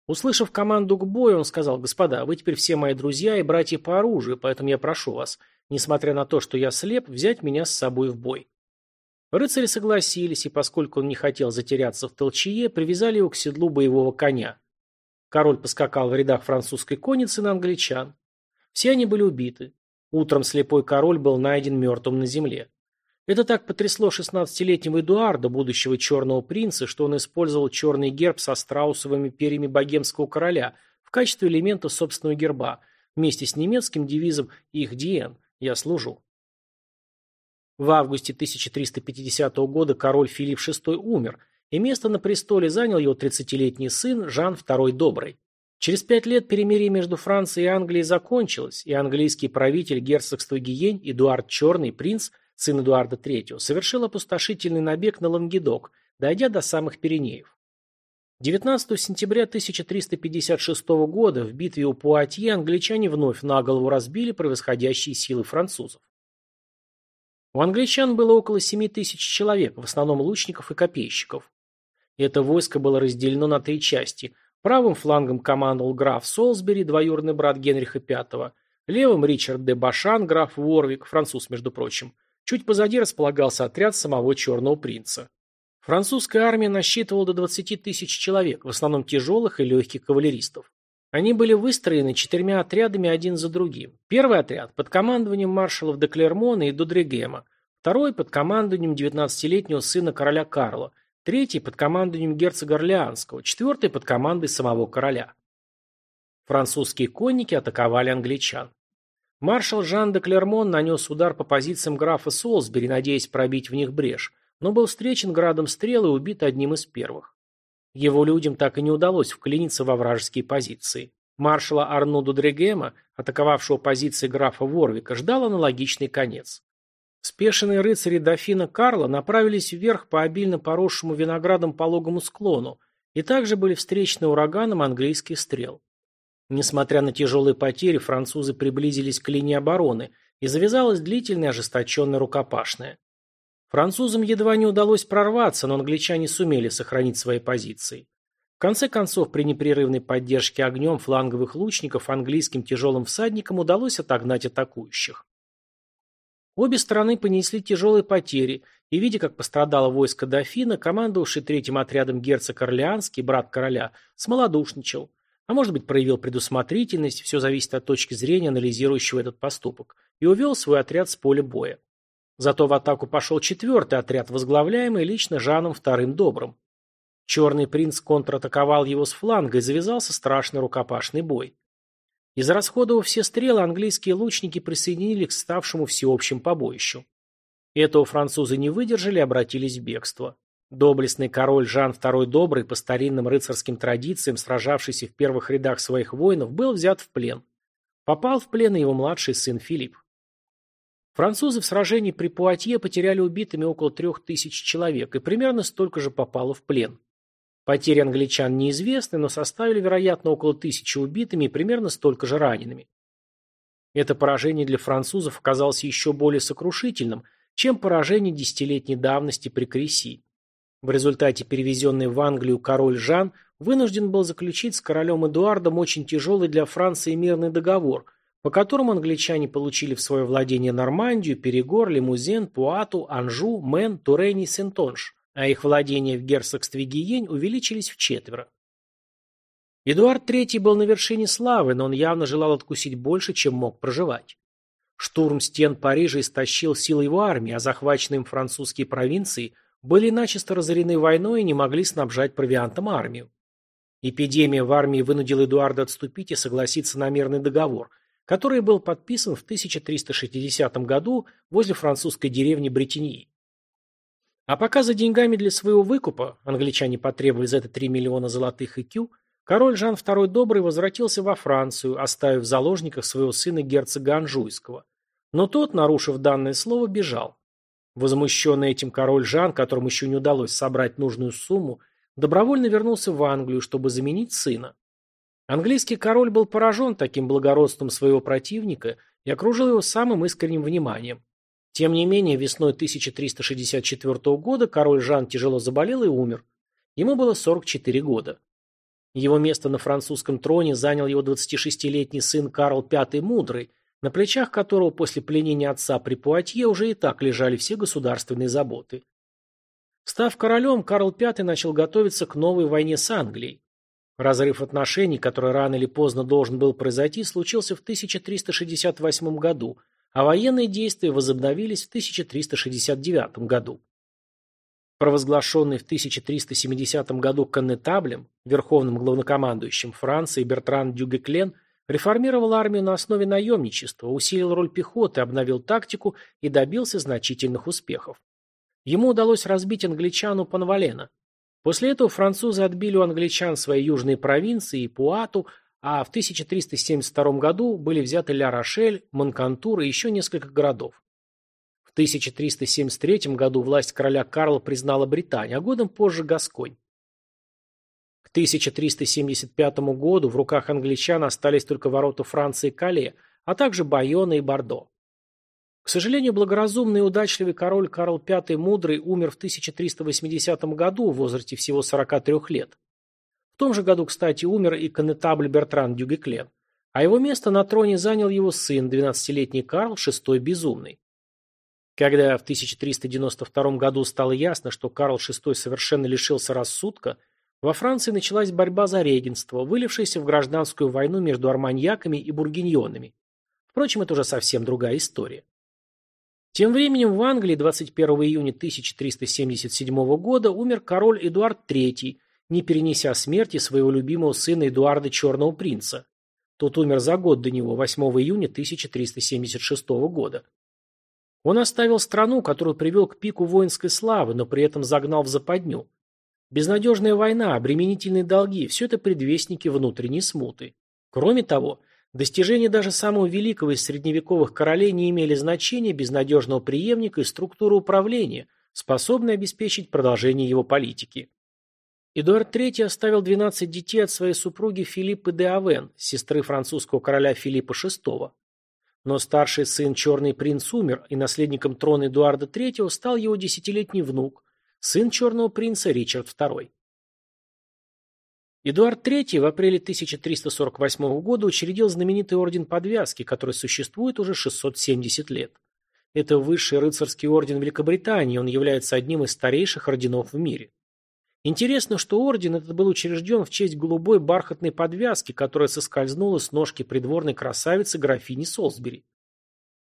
Услышав команду к бою, он сказал, «Господа, вы теперь все мои друзья и братья по оружию, поэтому я прошу вас, несмотря на то, что я слеп, взять меня с собой в бой». Рыцари согласились, и поскольку он не хотел затеряться в толчье, привязали его к седлу боевого коня. Король поскакал в рядах французской конницы на англичан. Все они были убиты. Утром слепой король был найден мертвым на земле. Это так потрясло шестнадцатилетнего Эдуарда, будущего черного принца, что он использовал черный герб со страусовыми перьями богемского короля в качестве элемента собственного герба, вместе с немецким девизом «Их Диен» – «Я служу». В августе 1350 года король Филипп VI умер, и место на престоле занял его 30-летний сын Жан II Добрый. Через пять лет перемирие между Францией и Англией закончилось, и английский правитель герцогства Гиень Эдуард Черный, принц – сын Эдуарда III, совершил опустошительный набег на Лангедок, дойдя до самых Пиренеев. 19 сентября 1356 года в битве у Пуатье англичане вновь на голову разбили превосходящие силы французов. У англичан было около 7 тысяч человек, в основном лучников и копейщиков. Это войско было разделено на три части. Правым флангом командовал граф Солсбери, двоюродный брат Генриха V, левым Ричард де Башан, граф Ворвик, француз, между прочим, Чуть позади располагался отряд самого Черного Принца. Французская армия насчитывала до 20 тысяч человек, в основном тяжелых и легких кавалеристов. Они были выстроены четырьмя отрядами один за другим. Первый отряд под командованием маршалов де Клермона и Дудрегема, второй под командованием 19-летнего сына короля Карла, третий под командованием герцога Орлеанского, четвертый под командой самого короля. Французские конники атаковали англичан. Маршал Жан де Клермон нанес удар по позициям графа Солсбери, надеясь пробить в них брешь, но был встречен градом стрел и убит одним из первых. Его людям так и не удалось вклиниться во вражеские позиции. Маршала Арну Дудрегема, атаковавшего позиции графа Ворвика, ждал аналогичный конец. Спешенные рыцари дофина Карла направились вверх по обильно поросшему виноградом пологому склону и также были встречены ураганом английских стрел. Несмотря на тяжелые потери, французы приблизились к линии обороны, и завязалась длительная ожесточенная рукопашная. Французам едва не удалось прорваться, но англичане сумели сохранить свои позиции. В конце концов, при непрерывной поддержке огнем фланговых лучников английским тяжелым всадникам удалось отогнать атакующих. Обе стороны понесли тяжелые потери, и, видя, как пострадало войско дофина, командовавший третьим отрядом герцог Орлеанский, брат короля, смолодушничал, а может быть проявил предусмотрительность, все зависит от точки зрения анализирующего этот поступок, и увел свой отряд с поля боя. Зато в атаку пошел четвертый отряд, возглавляемый лично Жаном Вторым Добрым. Черный принц контратаковал его с фланга и завязался страшный рукопашный бой. Израсходовав все стрелы, английские лучники присоединились к ставшему всеобщим побоищу. Этого французы не выдержали и обратились в бегство. Доблестный король Жан II Добрый, по старинным рыцарским традициям, сражавшийся в первых рядах своих воинов, был взят в плен. Попал в плен и его младший сын Филипп. Французы в сражении при Пуатье потеряли убитыми около трех тысяч человек и примерно столько же попало в плен. Потери англичан неизвестны, но составили, вероятно, около тысячи убитыми и примерно столько же ранеными. Это поражение для французов оказалось еще более сокрушительным, чем поражение десятилетней давности при Креси. В результате перевезенный в Англию король Жан вынужден был заключить с королем Эдуардом очень тяжелый для Франции мирный договор, по которому англичане получили в свое владение Нормандию, Перегор, Лимузен, Пуату, Анжу, Мен, Турень и Сентонж, а их владения в герцогстве Гиень увеличились в четверо. Эдуард III был на вершине славы, но он явно желал откусить больше, чем мог проживать. Штурм стен Парижа истощил силы его армии, а захваченные им французские провинции были начисто разорены войной и не могли снабжать провиантом армию. Эпидемия в армии вынудила Эдуарда отступить и согласиться на мирный договор – который был подписан в 1360 году возле французской деревни Бретеньи. А пока за деньгами для своего выкупа, англичане потребовали за это 3 миллиона золотых икю, король Жан II Добрый возвратился во Францию, оставив в заложниках своего сына герцога Анжуйского. Но тот, нарушив данное слово, бежал. Возмущенный этим король Жан, которому еще не удалось собрать нужную сумму, добровольно вернулся в Англию, чтобы заменить сына. Английский король был поражен таким благородством своего противника и окружил его самым искренним вниманием. Тем не менее, весной 1364 года король Жан тяжело заболел и умер. Ему было 44 года. Его место на французском троне занял его 26-летний сын Карл V Мудрый, на плечах которого после пленения отца при Пуатье уже и так лежали все государственные заботы. Став королем, Карл V начал готовиться к новой войне с Англией. Разрыв отношений, который рано или поздно должен был произойти, случился в 1368 году, а военные действия возобновились в 1369 году. Провозглашенный в 1370 году коннетаблем, верховным главнокомандующим Франции Бертран Дюгеклен, реформировал армию на основе наемничества, усилил роль пехоты, обновил тактику и добился значительных успехов. Ему удалось разбить англичан у Панвалена – После этого французы отбили у англичан свои южные провинции и Пуату, а в 1372 году были взяты Ля-Рошель, Монкантур и еще несколько городов. В 1373 году власть короля Карла признала Британию, а годом позже Гасконь. К 1375 году в руках англичан остались только ворота Франции и Кале, а также Байона и Бордо. К сожалению, благоразумный и удачливый король Карл V Мудрый умер в 1380 году в возрасте всего 43 лет. В том же году, кстати, умер и коннетабль Бертран Дюгеклен, а его место на троне занял его сын, 12-летний Карл VI Безумный. Когда в 1392 году стало ясно, что Карл VI совершенно лишился рассудка, во Франции началась борьба за регенство, вылившаяся в гражданскую войну между арманьяками и бургиньонами. Впрочем, это уже совсем другая история. Тем временем в Англии 21 июня 1377 года умер король Эдуард III, не перенеся смерти своего любимого сына Эдуарда Черного Принца. Тот умер за год до него, 8 июня 1376 года. Он оставил страну, которую привел к пику воинской славы, но при этом загнал в западню. Безнадежная война, обременительные долги – все это предвестники внутренней смуты. Кроме того, достижения даже самого великого из средневековых королей не имели значения без надежного преемника и структуры управления, способной обеспечить продолжение его политики. Эдуард III оставил 12 детей от своей супруги Филиппы де Авен, сестры французского короля Филиппа VI. Но старший сын Черный принц умер, и наследником трона Эдуарда III стал его десятилетний внук, сын Черного принца Ричард II. Эдуард III в апреле 1348 года учредил знаменитый орден подвязки, который существует уже 670 лет. Это высший рыцарский орден Великобритании, он является одним из старейших орденов в мире. Интересно, что орден этот был учрежден в честь голубой бархатной подвязки, которая соскользнула с ножки придворной красавицы графини Солсбери.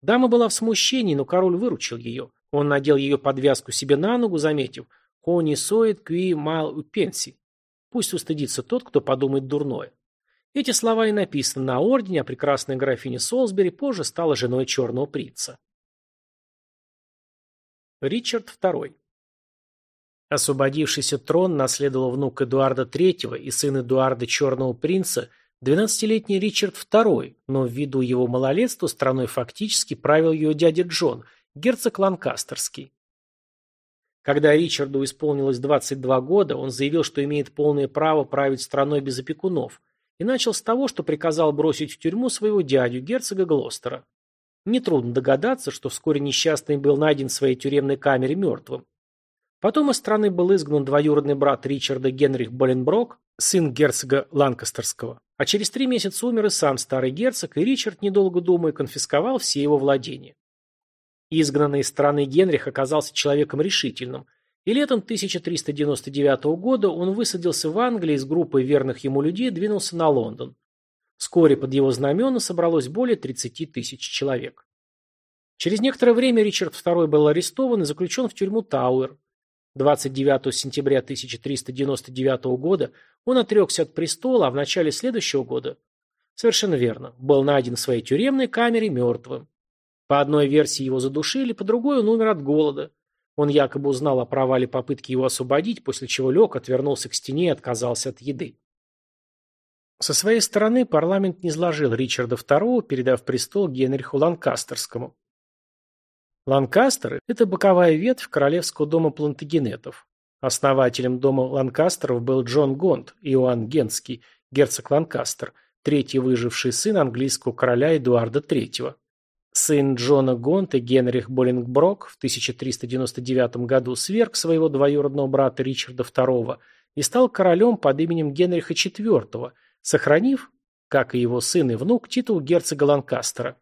Дама была в смущении, но король выручил ее. Он надел ее подвязку себе на ногу, заметив «Кони соет кви мал пенси». Пусть устыдится тот, кто подумает дурное. Эти слова и написаны на ордене, а прекрасная графиня Солсбери позже стала женой черного принца. Ричард II Освободившийся трон наследовал внук Эдуарда III и сын Эдуарда Черного Принца, 12-летний Ричард II, но ввиду его малолетства страной фактически правил ее дядя Джон, герцог Ланкастерский. Когда Ричарду исполнилось 22 года, он заявил, что имеет полное право править страной без опекунов, и начал с того, что приказал бросить в тюрьму своего дядю, герцога Глостера. Нетрудно догадаться, что вскоре несчастный был найден в своей тюремной камере мертвым. Потом из страны был изгнан двоюродный брат Ричарда Генрих Боленброк, сын герцога Ланкастерского. А через три месяца умер и сам старый герцог, и Ричард, недолго думая, конфисковал все его владения. Изгнанный из страны Генрих оказался человеком решительным, и летом 1399 года он высадился в Англии с группой верных ему людей двинулся на Лондон. Вскоре под его знамена собралось более 30 тысяч человек. Через некоторое время Ричард II был арестован и заключен в тюрьму Тауэр, 29 сентября 1399 года он отрекся от престола, а в начале следующего года, совершенно верно, был найден в своей тюремной камере мертвым. По одной версии его задушили, по другой он умер от голода. Он якобы узнал о провале попытки его освободить, после чего лег, отвернулся к стене и отказался от еды. Со своей стороны парламент не сложил Ричарда II, передав престол Генриху Ланкастерскому. Ланкастеры – это боковая ветвь королевского дома плантагенетов. Основателем дома Ланкастеров был Джон Гонт, Иоанн Генский, герцог Ланкастер, третий выживший сын английского короля Эдуарда III. Сын Джона Гонта Генрих Боллингброк в 1399 году сверг своего двоюродного брата Ричарда II и стал королем под именем Генриха IV, сохранив, как и его сын и внук, титул герцога Ланкастера.